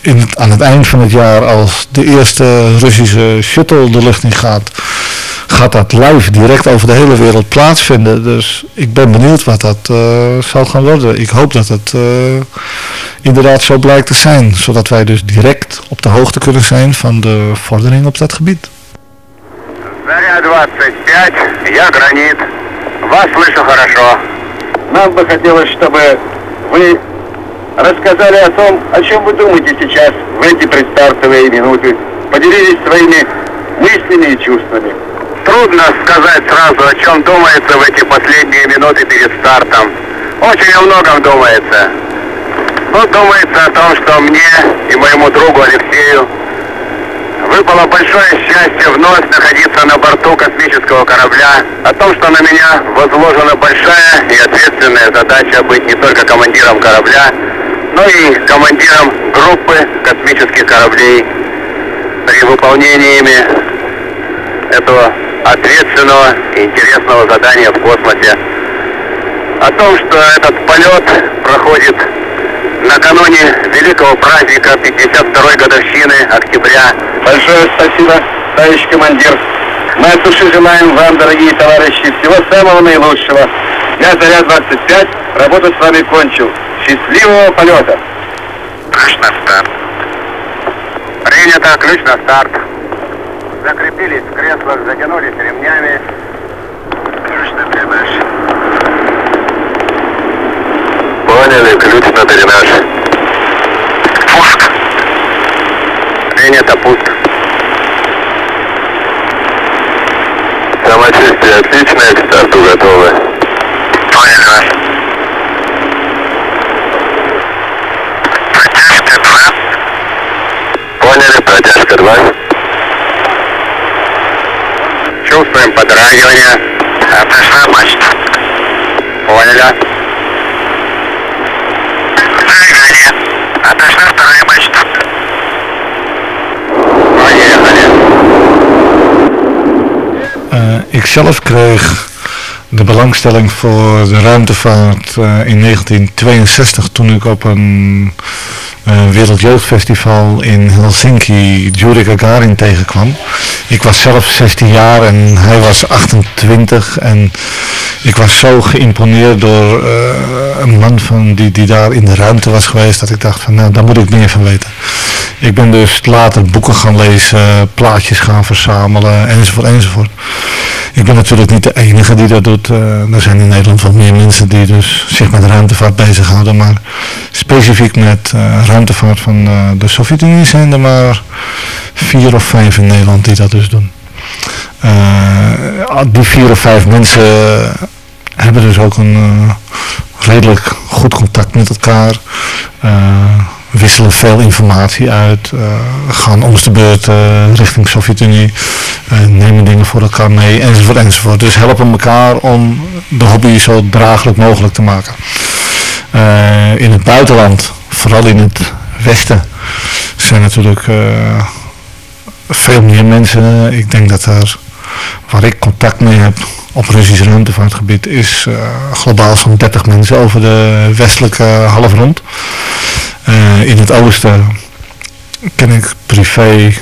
in aan het eind van het jaar, als de eerste Russische shuttle de lucht in gaat, gaat dat live direct over de hele wereld plaatsvinden. Dus ik ben benieuwd wat dat uh, zal gaan worden. Ik hoop dat het inderdaad zo blijkt te zijn, zodat wij dus direct op de hoogte kunnen zijn van de vordering op dat gebied. Заря 25, я Гранит. Вас слышу хорошо. Нам бы хотелось, чтобы вы рассказали о том, о чем вы думаете сейчас, в эти предстартовые минуты. Поделились своими мыслями и чувствами. Трудно сказать сразу, о чем думается в эти последние минуты перед стартом. Очень о многом думается. Ну, думается о том, что мне и моему другу Алексею выпало большое счастье вновь находиться на борту космического корабля, о том, что на меня возложена большая и ответственная задача быть не только командиром корабля, но и командиром группы космических кораблей при выполнении этого ответственного и интересного задания в космосе. О том, что этот полет проходит накануне великого праздника 52-й годовщины октября. Большое спасибо, товарищ командир. Мы от души желаем вам, дорогие товарищи, всего самого наилучшего. Я Заря-25, работу с вами кончил. Счастливого полета! Ключ на старт. Принято, ключ на старт. Закрепились в креслах, затянулись ремнями. Ключ на дренаж. Поняли, ключ на дренаж. Пуск. Принято, пуск. Самочувствие отличное, к старту готовы. Поняли. Протяжка 2. Поняли, протяжка 2. чувствуем подрагивание. Отошла мачта. Поняли. Подрагивание. Отошла вторая мачта. Поехали. Eh, ik zelf kreeg de belangstelling voor de ruimtevaart eh, in 1962 toen ik op een eh, wereldjeugdfestival in Helsinki Yuri Gagarin tegenkwam. Ik was zelf 16 jaar en hij was 28 en ik was zo geïmponeerd door eh, een man van die, die daar in de ruimte was geweest dat ik dacht van nou daar moet ik meer van weten. Ik ben dus later boeken gaan lezen, plaatjes gaan verzamelen enzovoort enzovoort. Ik ben natuurlijk niet de enige die dat doet. Eh, er zijn in Nederland wel meer mensen die dus zich met ruimtevaart bezighouden. Maar specifiek met eh, ruimtevaart van eh, de Sovjet-Unie zijn er maar vier of vijf in Nederland die dat dus doen. Eh, die vier of vijf mensen hebben dus ook een eh, redelijk goed contact met elkaar. Wisselen veel informatie uit, gaan om de beurt eh, richting Sovjet-Unie, nemen dingen voor elkaar mee, enzovoort, enzovoort. Dus helpen elkaar om de hobby zo draaglijk mogelijk te maken. In het buitenland, vooral in het westen, zijn natuurlijk eh, veel meer mensen. Ik denk dat er, waar ik contact mee heb op Russisch ruimtevaartgebied, is eh, globaal zo'n 30 mensen over de westelijke halfrond. Eh, in het oosten ken ik privé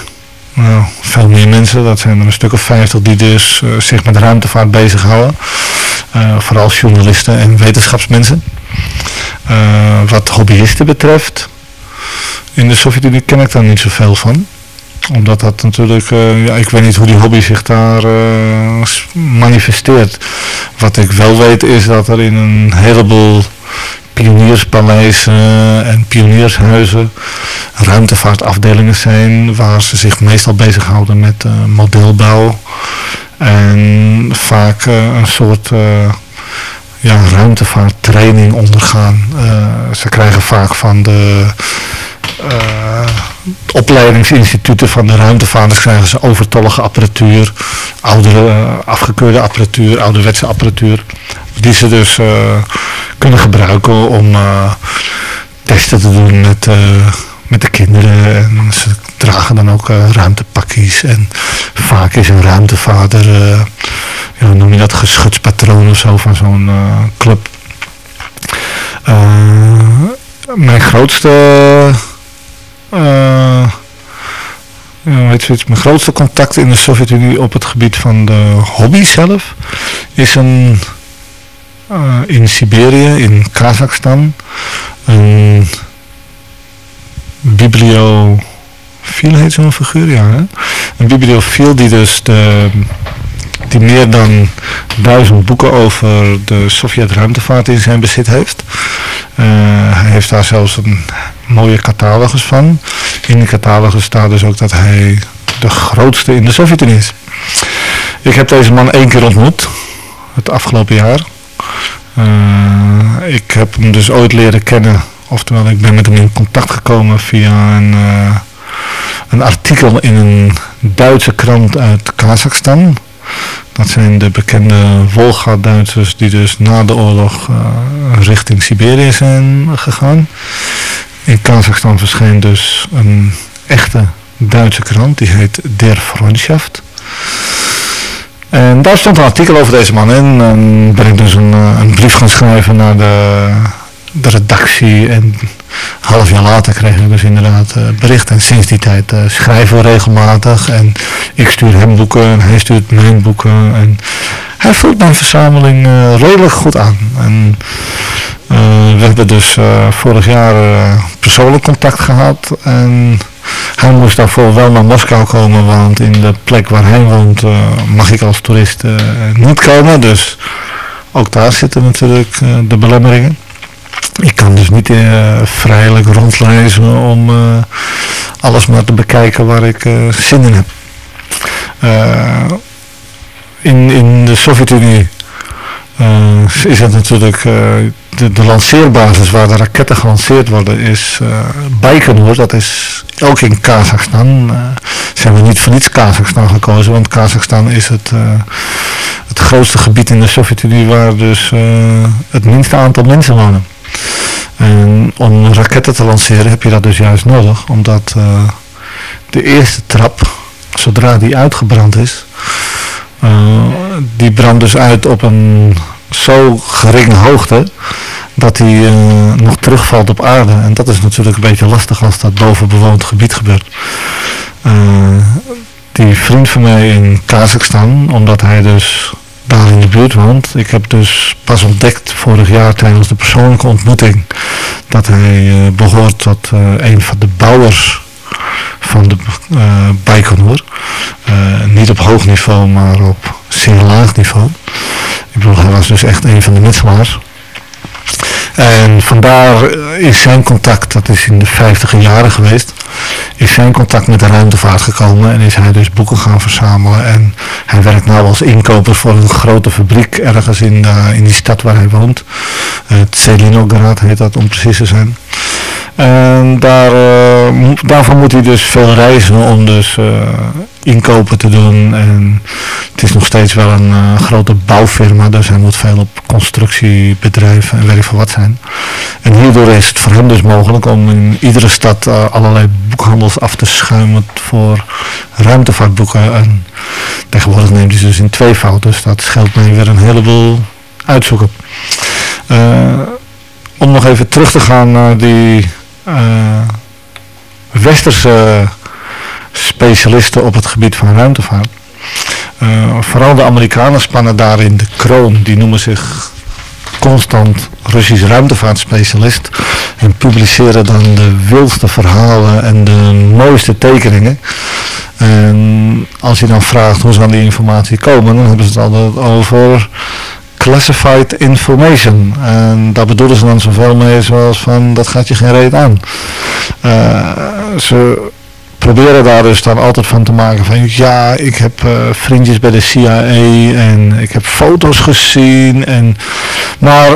nou, veel meer mensen. Dat zijn er een stuk of 50 die dus zich met ruimtevaart bezighouden. Vooral journalisten en wetenschapsmensen. Eh, wat hobbyisten betreft, in de Sovjet-Unie ken ik daar niet zoveel van omdat dat natuurlijk, eh, ja, ik weet niet hoe die hobby zich daar eh, manifesteert. Wat ik wel weet is dat er in een heleboel pionierspaleizen en pioniershuizen ruimtevaartafdelingen zijn waar ze zich meestal bezighouden met modelbouw en vaak een soort ja, ruimtevaarttraining ondergaan. Eh, ze krijgen vaak van de eh, opleidingsinstituten van de ruimtevaarders krijgen ze overtollige apparatuur, oudere eh, afgekeurde apparatuur, ouderwetse apparatuur, die ze dus kunnen gebruiken om testen te doen met, met de kinderen. En ze dragen dan ook eh, ruimtepakjes en vaak is een ruimtevader, eh, ja, hoe noem je dat, geschutspatroon of zo van zo'n eh, club. Mijn grootste iets, mijn grootste contact in de Sovjet-Unie op het gebied van de hobby zelf is een, in Siberië, in Kazachstan, een bibliofiel heet zo'n figuur, ja. Hè? Een bibliofiel die dus de, die meer dan duizend boeken over de Sovjet-ruimtevaart in zijn bezit heeft. Eh, hij heeft daar zelfs een mooie catalogus van. In die catalogus staat dus ook dat hij de grootste in de Sovjet-Unie is. Ik heb deze man één keer ontmoet, het afgelopen jaar. Eh, ik heb hem dus ooit leren kennen, oftewel ik ben met hem in contact gekomen via een, eh, een artikel in een Duitse krant uit Kazachstan. Dat zijn de bekende Wolga-Duitsers die dus na de oorlog eh, richting Siberië zijn gegaan. In Kazachstan verscheen dus een echte Duitse krant, die heet Der Freundschaft. En daar stond een artikel over deze man in. En ben ik dus een, eh, een brief gaan schrijven naar de, de redactie. En een half jaar later kreeg ik dus inderdaad eh, bericht. En sinds die tijd eh, schrijven we regelmatig. En ik stuur hem boeken en hij stuurt mijn boeken. En hij voelt mijn verzameling eh, redelijk goed aan. En we hebben dus vorig jaar persoonlijk contact gehad. En hij moest daarvoor wel naar Moskou komen, want in de plek waar hij woont mag ik als toerist niet komen. Dus ook daar zitten natuurlijk de belemmeringen. Ik kan dus niet eh, vrijelijk rondreizen om eh, alles maar te bekijken waar ik eh, zin in heb. In, in de Sovjet-Unie is het natuurlijk, de, lanceerbasis waar de raketten gelanceerd worden is uh, Baikonur. Dat is ook in Kazachstan. Ze hebben niet voor niets Kazachstan gekozen, want Kazachstan is het, het grootste gebied in de Sovjet-Unie waar dus het minste aantal mensen wonen. En om raketten te lanceren heb je dat dus juist nodig, omdat de eerste trap, zodra die uitgebrand is, die brandt dus uit op een zo geringe hoogte dat hij uh, nog terugvalt op aarde. En dat is natuurlijk een beetje lastig als dat boven bewoond gebied gebeurt. Die vriend van mij in Kazachstan, omdat hij dus daar in de buurt woont. Ik heb dus pas ontdekt vorig jaar tijdens de persoonlijke ontmoeting dat hij uh, behoort tot een van de bouwers van de uh, niet op hoog niveau, maar op zeer laag niveau. Ik bedoel, hij was dus echt een van de metselaars. En vandaar is zijn contact, dat is in de vijftige jaren geweest, is zijn contact met de ruimtevaart gekomen en is hij dus boeken gaan verzamelen. En hij werkt nu als inkoper voor een grote fabriek ergens in, uh, in die stad waar hij woont. Het Selinograd heet dat om precies te zijn. En daar, uh, daarvan moet hij dus veel reizen om dus uh, inkopen te doen. En het is nog steeds wel een uh, grote bouwfirma, dus hij moet veel op constructiebedrijven en weet van wat zijn. En hierdoor is het voor hem dus mogelijk om in iedere stad allerlei boekhandels af te schuimen voor ruimtevaartboeken. En tegenwoordig neemt hij dus in twee fouten, dus dat scheelt mij weer een heleboel uitzoeken. om nog even terug te gaan naar die westerse specialisten op het gebied van ruimtevaart. Uh, vooral de Amerikanen spannen daarin de kroon. Die noemen zich constant Russisch ruimtevaartspecialist. En publiceren dan de wildste verhalen en de mooiste tekeningen. En als je dan vraagt hoe ze aan die informatie komen, dan hebben ze het altijd over classified information. En daar bedoelen ze dan zoveel mee zoals van dat gaat je geen reet aan. Uh, ze proberen daar dus dan altijd van te maken van ja, ik heb uh, vriendjes bij de CIA en ik heb foto's gezien. En, maar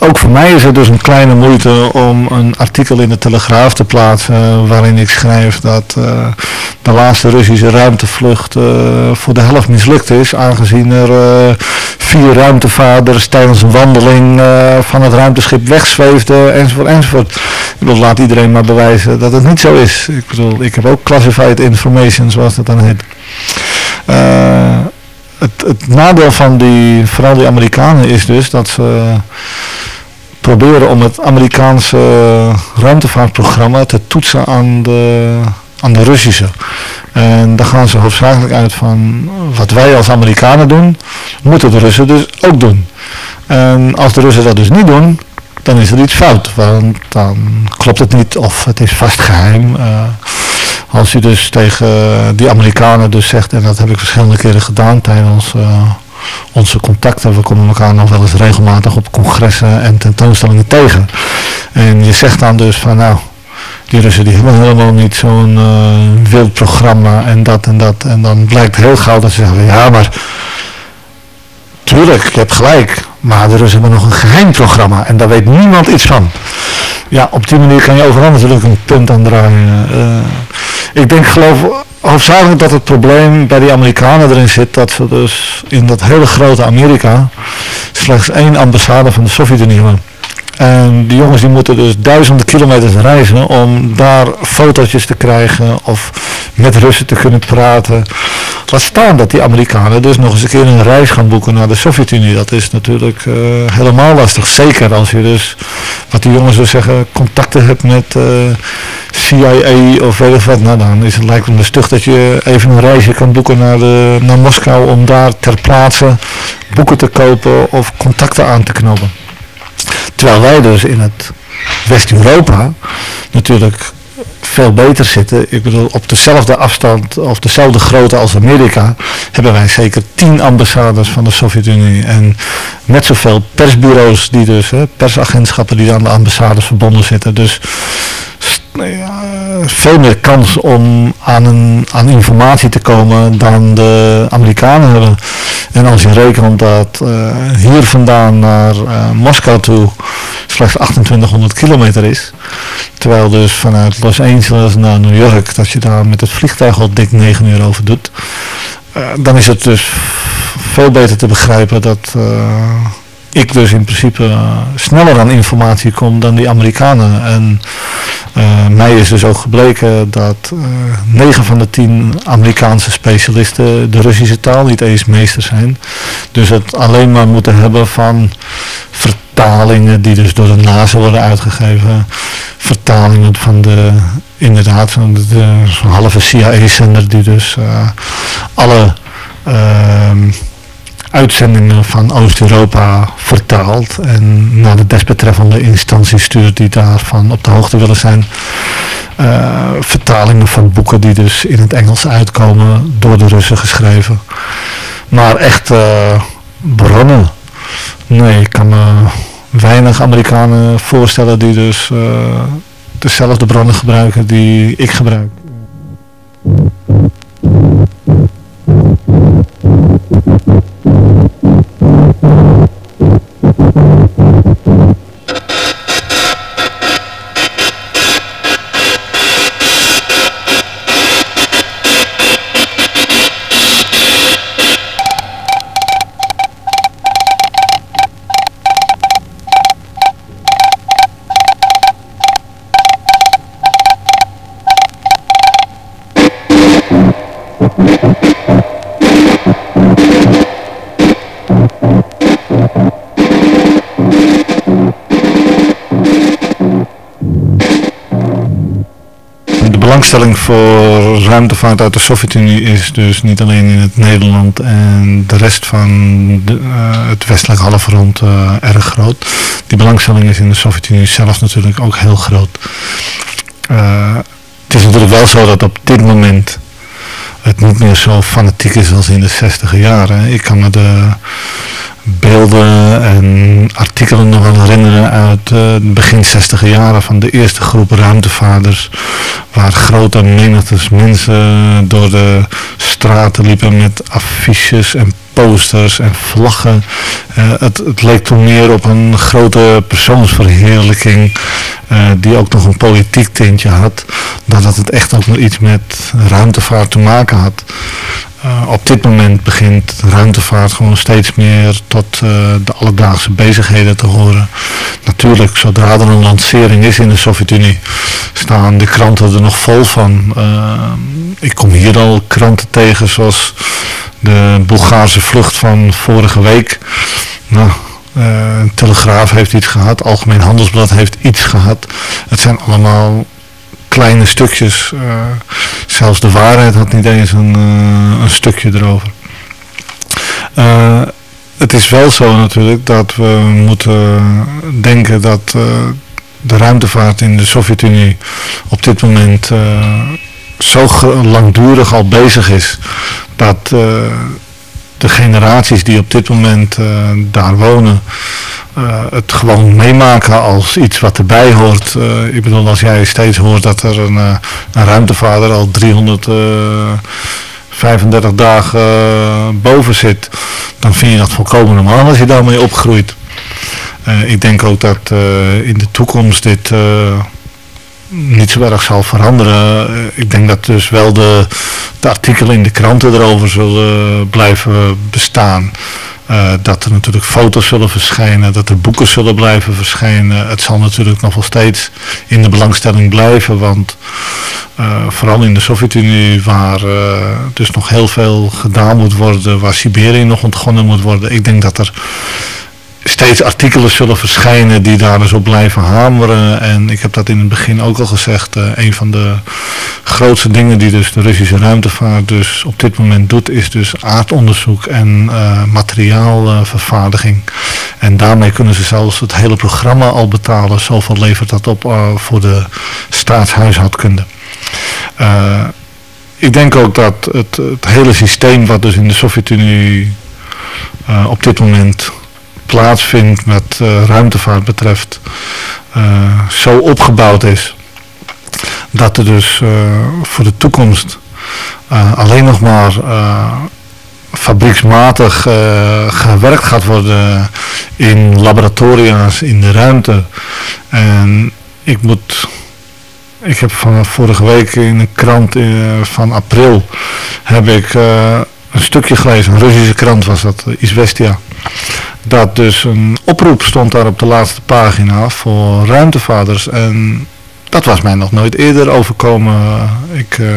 ook voor mij is het dus een kleine moeite om een artikel in de Telegraaf te plaatsen waarin ik schrijf dat uh, de laatste Russische ruimtevlucht uh, voor de helft mislukt is, aangezien er vier ruimtevaarders tijdens een wandeling van het ruimteschip wegzweefden, enzovoort, enzovoort. Ik bedoel, laat iedereen maar bewijzen dat het niet zo is. Ik bedoel, ik heb ook classified information, zoals dat dan heet. Het, het, nadeel van die, vooral die Amerikanen is dus dat ze proberen om het Amerikaanse ruimtevaartprogramma te toetsen aan de, aan de Russische. En daar gaan ze hoofdzakelijk uit van wat wij als Amerikanen doen, moeten de Russen dus ook doen. En als de Russen dat dus niet doen, dan is er iets fout. Want dan klopt het niet of het is vast geheim. Uh, als u dus tegen die Amerikanen dus zegt, en dat heb ik verschillende keren gedaan tijdens uh, onze contacten. We komen elkaar nog wel eens regelmatig op congressen en tentoonstellingen tegen. En je zegt dan dus van nou, die Russen die hebben helemaal niet zo'n uh, wild programma en dat en dat. En dan blijkt heel gauw dat ze zeggen, ja maar tuurlijk, je hebt gelijk. Maar de Russen hebben nog een geheim programma en daar weet niemand iets van. Ja, op die manier kan je overal natuurlijk een punt aan draaien. Uh, ik denk geloof hoofdzakelijk dat het probleem bij die Amerikanen erin zit dat ze dus in dat hele grote Amerika slechts één ambassade van de Sovjet-Unie hebben. En die jongens die moeten dus duizenden kilometers reizen om daar fotootjes te krijgen of met Russen te kunnen praten. Laat staan dat die Amerikanen dus nog eens een keer een reis gaan boeken naar de Sovjet-Unie. Dat is natuurlijk uh, helemaal lastig. Zeker als je dus, wat die jongens dus zeggen, contacten hebt met uh, CIA of weet ik wat. Nou dan is het lijkt me stug dat je even een reisje kan boeken naar, de, naar Moskou om daar ter plaatse boeken te kopen of contacten aan te knopen. Terwijl wij dus in het West-Europa natuurlijk veel beter zitten. Ik bedoel, op dezelfde afstand of dezelfde grootte als Amerika hebben wij zeker tien ambassades van de Sovjet-Unie. En net zoveel persbureaus die dus, hè, persagentschappen die aan de ambassades verbonden zitten. Dus ja, veel meer kans om aan, een, aan informatie te komen dan de Amerikanen hebben. En als je rekent dat eh, hier vandaan naar eh, Moskou toe slechts 2800 kilometer is, terwijl dus vanuit Los Angeles naar New York, dat je daar met het vliegtuig al dik 9 uur over doet, eh, dan is het dus veel beter te begrijpen dat ik dus in principe uh, sneller aan informatie kom dan die Amerikanen. En uh, mij is dus ook gebleken dat uh, 9 van de 10 Amerikaanse specialisten de Russische taal niet eens meester zijn. Dus het alleen maar moeten hebben van vertalingen die dus door de NASA worden uitgegeven. Vertalingen van de, inderdaad, van de, halve CIA-zender die dus alle... Uitzendingen van Oost-Europa vertaald en naar de desbetreffende instanties stuurt die daarvan op de hoogte willen zijn. Uh, vertalingen van boeken die dus in het Engels uitkomen door de Russen geschreven. Maar echt uh, bronnen. Nee, ik kan me weinig Amerikanen voorstellen die dus uh, dezelfde bronnen gebruiken die ik gebruik. Belangstelling voor ruimtevaart uit de Sovjet-Unie is dus niet alleen in het Nederland en de rest van de, uh, het westelijk halfrond uh, erg groot. Die belangstelling is in de Sovjet-Unie zelf natuurlijk ook heel groot. Uh, het is natuurlijk wel zo dat op dit moment het niet meer zo fanatiek is als in de 60 jaren. Ik kan me de beelden en artikelen nog wel herinneren uit uh, begin 60 jaren van de eerste groep ruimtevaarders waar grote menigtes mensen door de straten liepen met affiches en posters en vlaggen. Uh, het, het, leek toen meer op een grote persoonsverheerlijking uh, die ook nog een politiek tintje had, dan dat het echt ook nog iets met ruimtevaart te maken had. Uh, op dit moment begint ruimtevaart gewoon steeds meer tot uh, de alledaagse bezigheden te horen. Natuurlijk, zodra er een lancering is in de Sovjet-Unie, staan de kranten er nog vol van. Uh, ik kom hier al kranten tegen zoals de Bulgaarse vlucht van vorige week. Nou, Telegraaf heeft iets gehad, Algemeen Handelsblad heeft iets gehad. Het zijn allemaal kleine stukjes. Uh, zelfs de waarheid had niet eens een, uh, een stukje erover. Uh, het is wel zo natuurlijk dat we moeten denken dat de ruimtevaart in de Sovjet-Unie op dit moment zo langdurig al bezig is dat de generaties die op dit moment daar wonen uh, het gewoon meemaken als iets wat erbij hoort. Uh, ik bedoel, als jij steeds hoort dat er een, een ruimtevader al 335 dagen boven zit, dan vind je dat volkomen normaal als je daarmee opgroeit. ik denk ook dat in de toekomst dit niet zo erg zal veranderen. ik denk dat dus wel de, de artikelen in de kranten erover zullen blijven bestaan. Uh, dat er natuurlijk foto's zullen verschijnen, dat er boeken zullen blijven verschijnen. Het zal natuurlijk nog wel steeds in de belangstelling blijven, want uh, vooral in de Sovjet-Unie waar dus nog heel veel gedaan moet worden, waar Siberië nog ontgonnen moet worden. Ik denk dat er steeds artikelen zullen verschijnen die daar dus op blijven hameren. En ik heb dat in het begin ook al gezegd. Uh, een van de grootste dingen die dus de Russische ruimtevaart dus op dit moment doet, is dus aardonderzoek en uh, materiaalvervaardiging. en daarmee kunnen ze zelfs het hele programma al betalen. Zoveel levert dat op uh, voor de staatshuishoudkunde. ik denk ook dat het, het hele systeem wat dus in de Sovjet-Unie op dit moment plaatsvindt met uh, ruimtevaart betreft uh, zo opgebouwd is dat er dus uh, voor de toekomst alleen nog maar fabrieksmatig eh, gewerkt gaat worden in laboratoria's in de ruimte. En ik moet, ik heb van vorige week in een krant eh, van april heb ik eh, een stukje gelezen, een Russische krant was dat, Isvestia. Dat dus een oproep stond daar op de laatste pagina voor ruimtevaders en dat was mij nog nooit eerder overkomen. Ik, uh,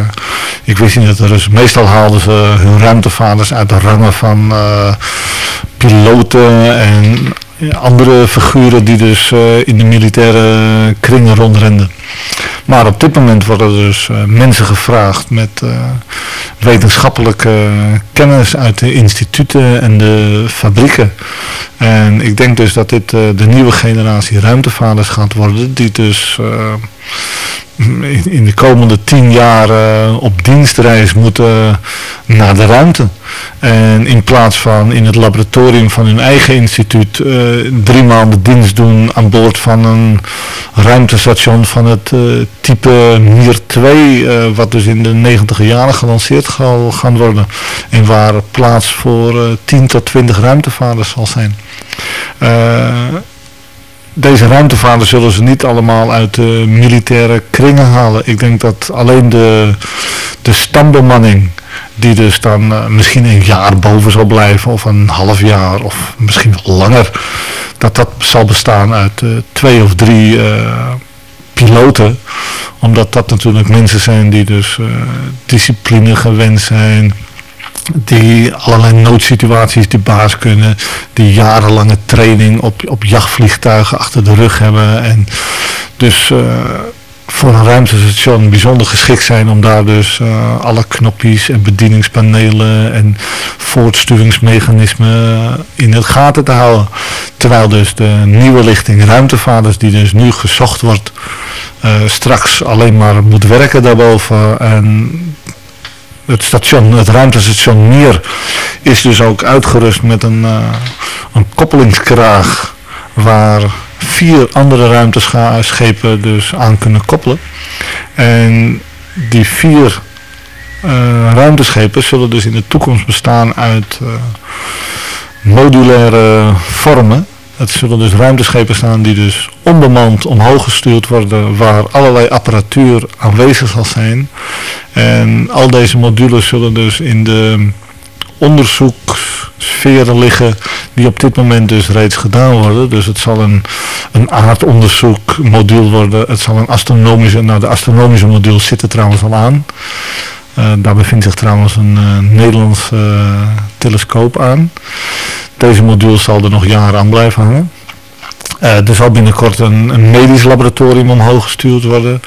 ik wist niet dat er dus, meestal haalden ze hun ruimtevaders uit de rangen van uh, piloten en andere figuren die dus uh, in de militaire kringen rondrenden. Maar op dit moment worden dus mensen gevraagd met wetenschappelijke kennis uit de instituten en de fabrieken. En ik denk dus dat dit de nieuwe generatie ruimtevaders gaat worden die dus in de komende tien jaar uh, op dienstreis moeten naar de ruimte. En in plaats van in het laboratorium van hun eigen instituut uh, drie maanden dienst doen aan boord van een ruimtestation van het uh, type Mir 2, wat dus in de negentiger jaren gelanceerd zal gaan worden. En waar plaats voor 10 tot 20 ruimtevaarders zal zijn deze ruimtevaarders zullen ze niet allemaal uit de militaire kringen halen. Ik denk dat alleen de, de stambemanning, die dus dan uh, misschien een jaar boven zal blijven of een half jaar of misschien langer, dat dat zal bestaan uit uh, twee of drie piloten. Omdat dat natuurlijk mensen zijn die dus discipline gewend zijn, die allerlei noodsituaties die baas kunnen, die jarenlange training op, op jachtvliegtuigen achter de rug hebben en dus uh, voor een ruimtestation bijzonder geschikt zijn om daar dus uh, alle knopjes en bedieningspanelen en voortsturingsmechanismen in het gaten te houden. Terwijl dus de nieuwe lichting ruimtevaarders die dus nu gezocht wordt, uh, straks alleen maar moet werken daarboven en het station, het ruimtestation Mier is dus ook uitgerust met een, uh, een koppelingskraag waar vier andere ruimteschepen dus aan kunnen koppelen. En die vier uh, ruimteschepen zullen dus in de toekomst bestaan uit uh, modulaire vormen het zullen dus ruimteschepen staan die dus onbemand omhoog gestuurd worden, waar allerlei apparatuur aanwezig zal zijn. En al deze modules zullen dus in de onderzoekssferen liggen die op dit moment dus reeds gedaan worden. Dus het zal een, een aardonderzoekmodule worden, het zal een astronomische, nou de astronomische module zit er trouwens al aan. Uh, daar bevindt zich trouwens een uh, Nederlands uh, telescoop aan. Deze module zal er nog jaren aan blijven hangen. Er zal binnenkort een, een, medisch laboratorium omhoog gestuurd worden.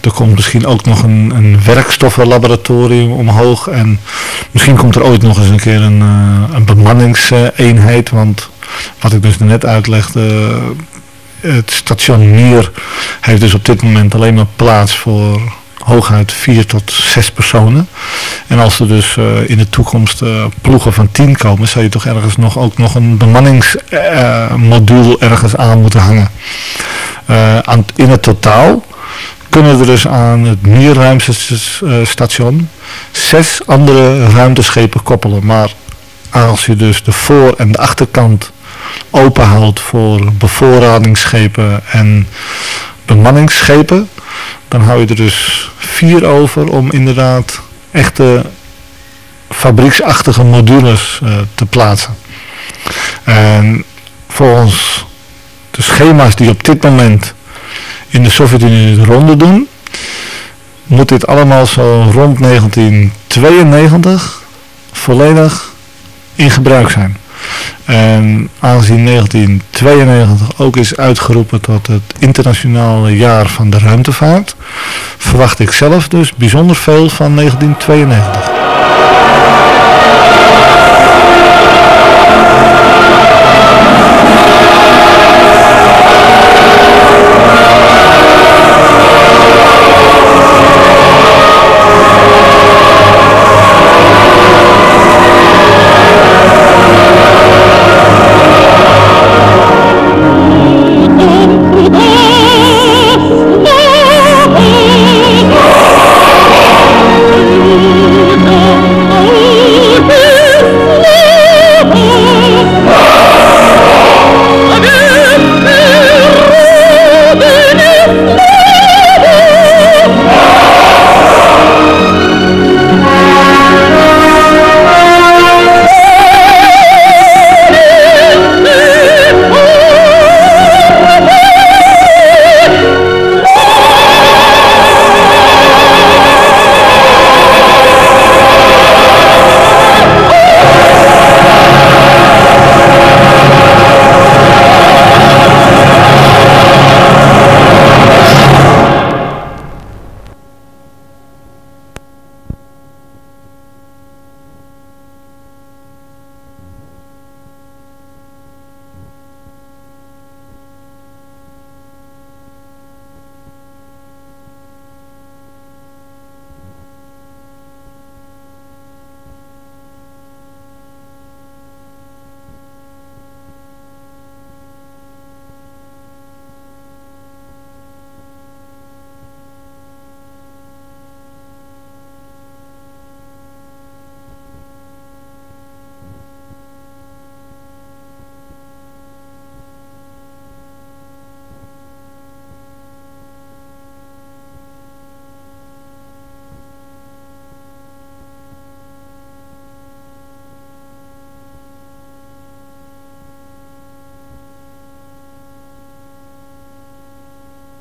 Er komt misschien ook nog een, een werkstoffenlaboratorium omhoog. En misschien komt er ooit nog eens een keer een, een bemanningseenheid. Want wat ik dus net uitlegde, het station Mier heeft dus op dit moment alleen maar plaats voor hooguit vier tot zes personen. En als er dus uh, in de toekomst uh, ploegen van tien komen, zou je toch ergens nog ook nog een bemanningsmodule uh, ergens aan moeten hangen. aan, in het totaal kunnen er dus aan het Mierruimtestation zes andere ruimteschepen koppelen. Maar als je dus de voor- en de achterkant open houdt voor bevoorradingsschepen en bemanningsschepen, dan hou je er dus vier over om inderdaad echte fabrieksachtige modules uh, te plaatsen. En volgens de schema's die op dit moment in de Sovjet-Unie de ronde doen, moet dit allemaal zo rond 1992 volledig in gebruik zijn. En aangezien 1992 ook is uitgeroepen tot het internationale jaar van de ruimtevaart, verwacht ik zelf dus bijzonder veel van 1992.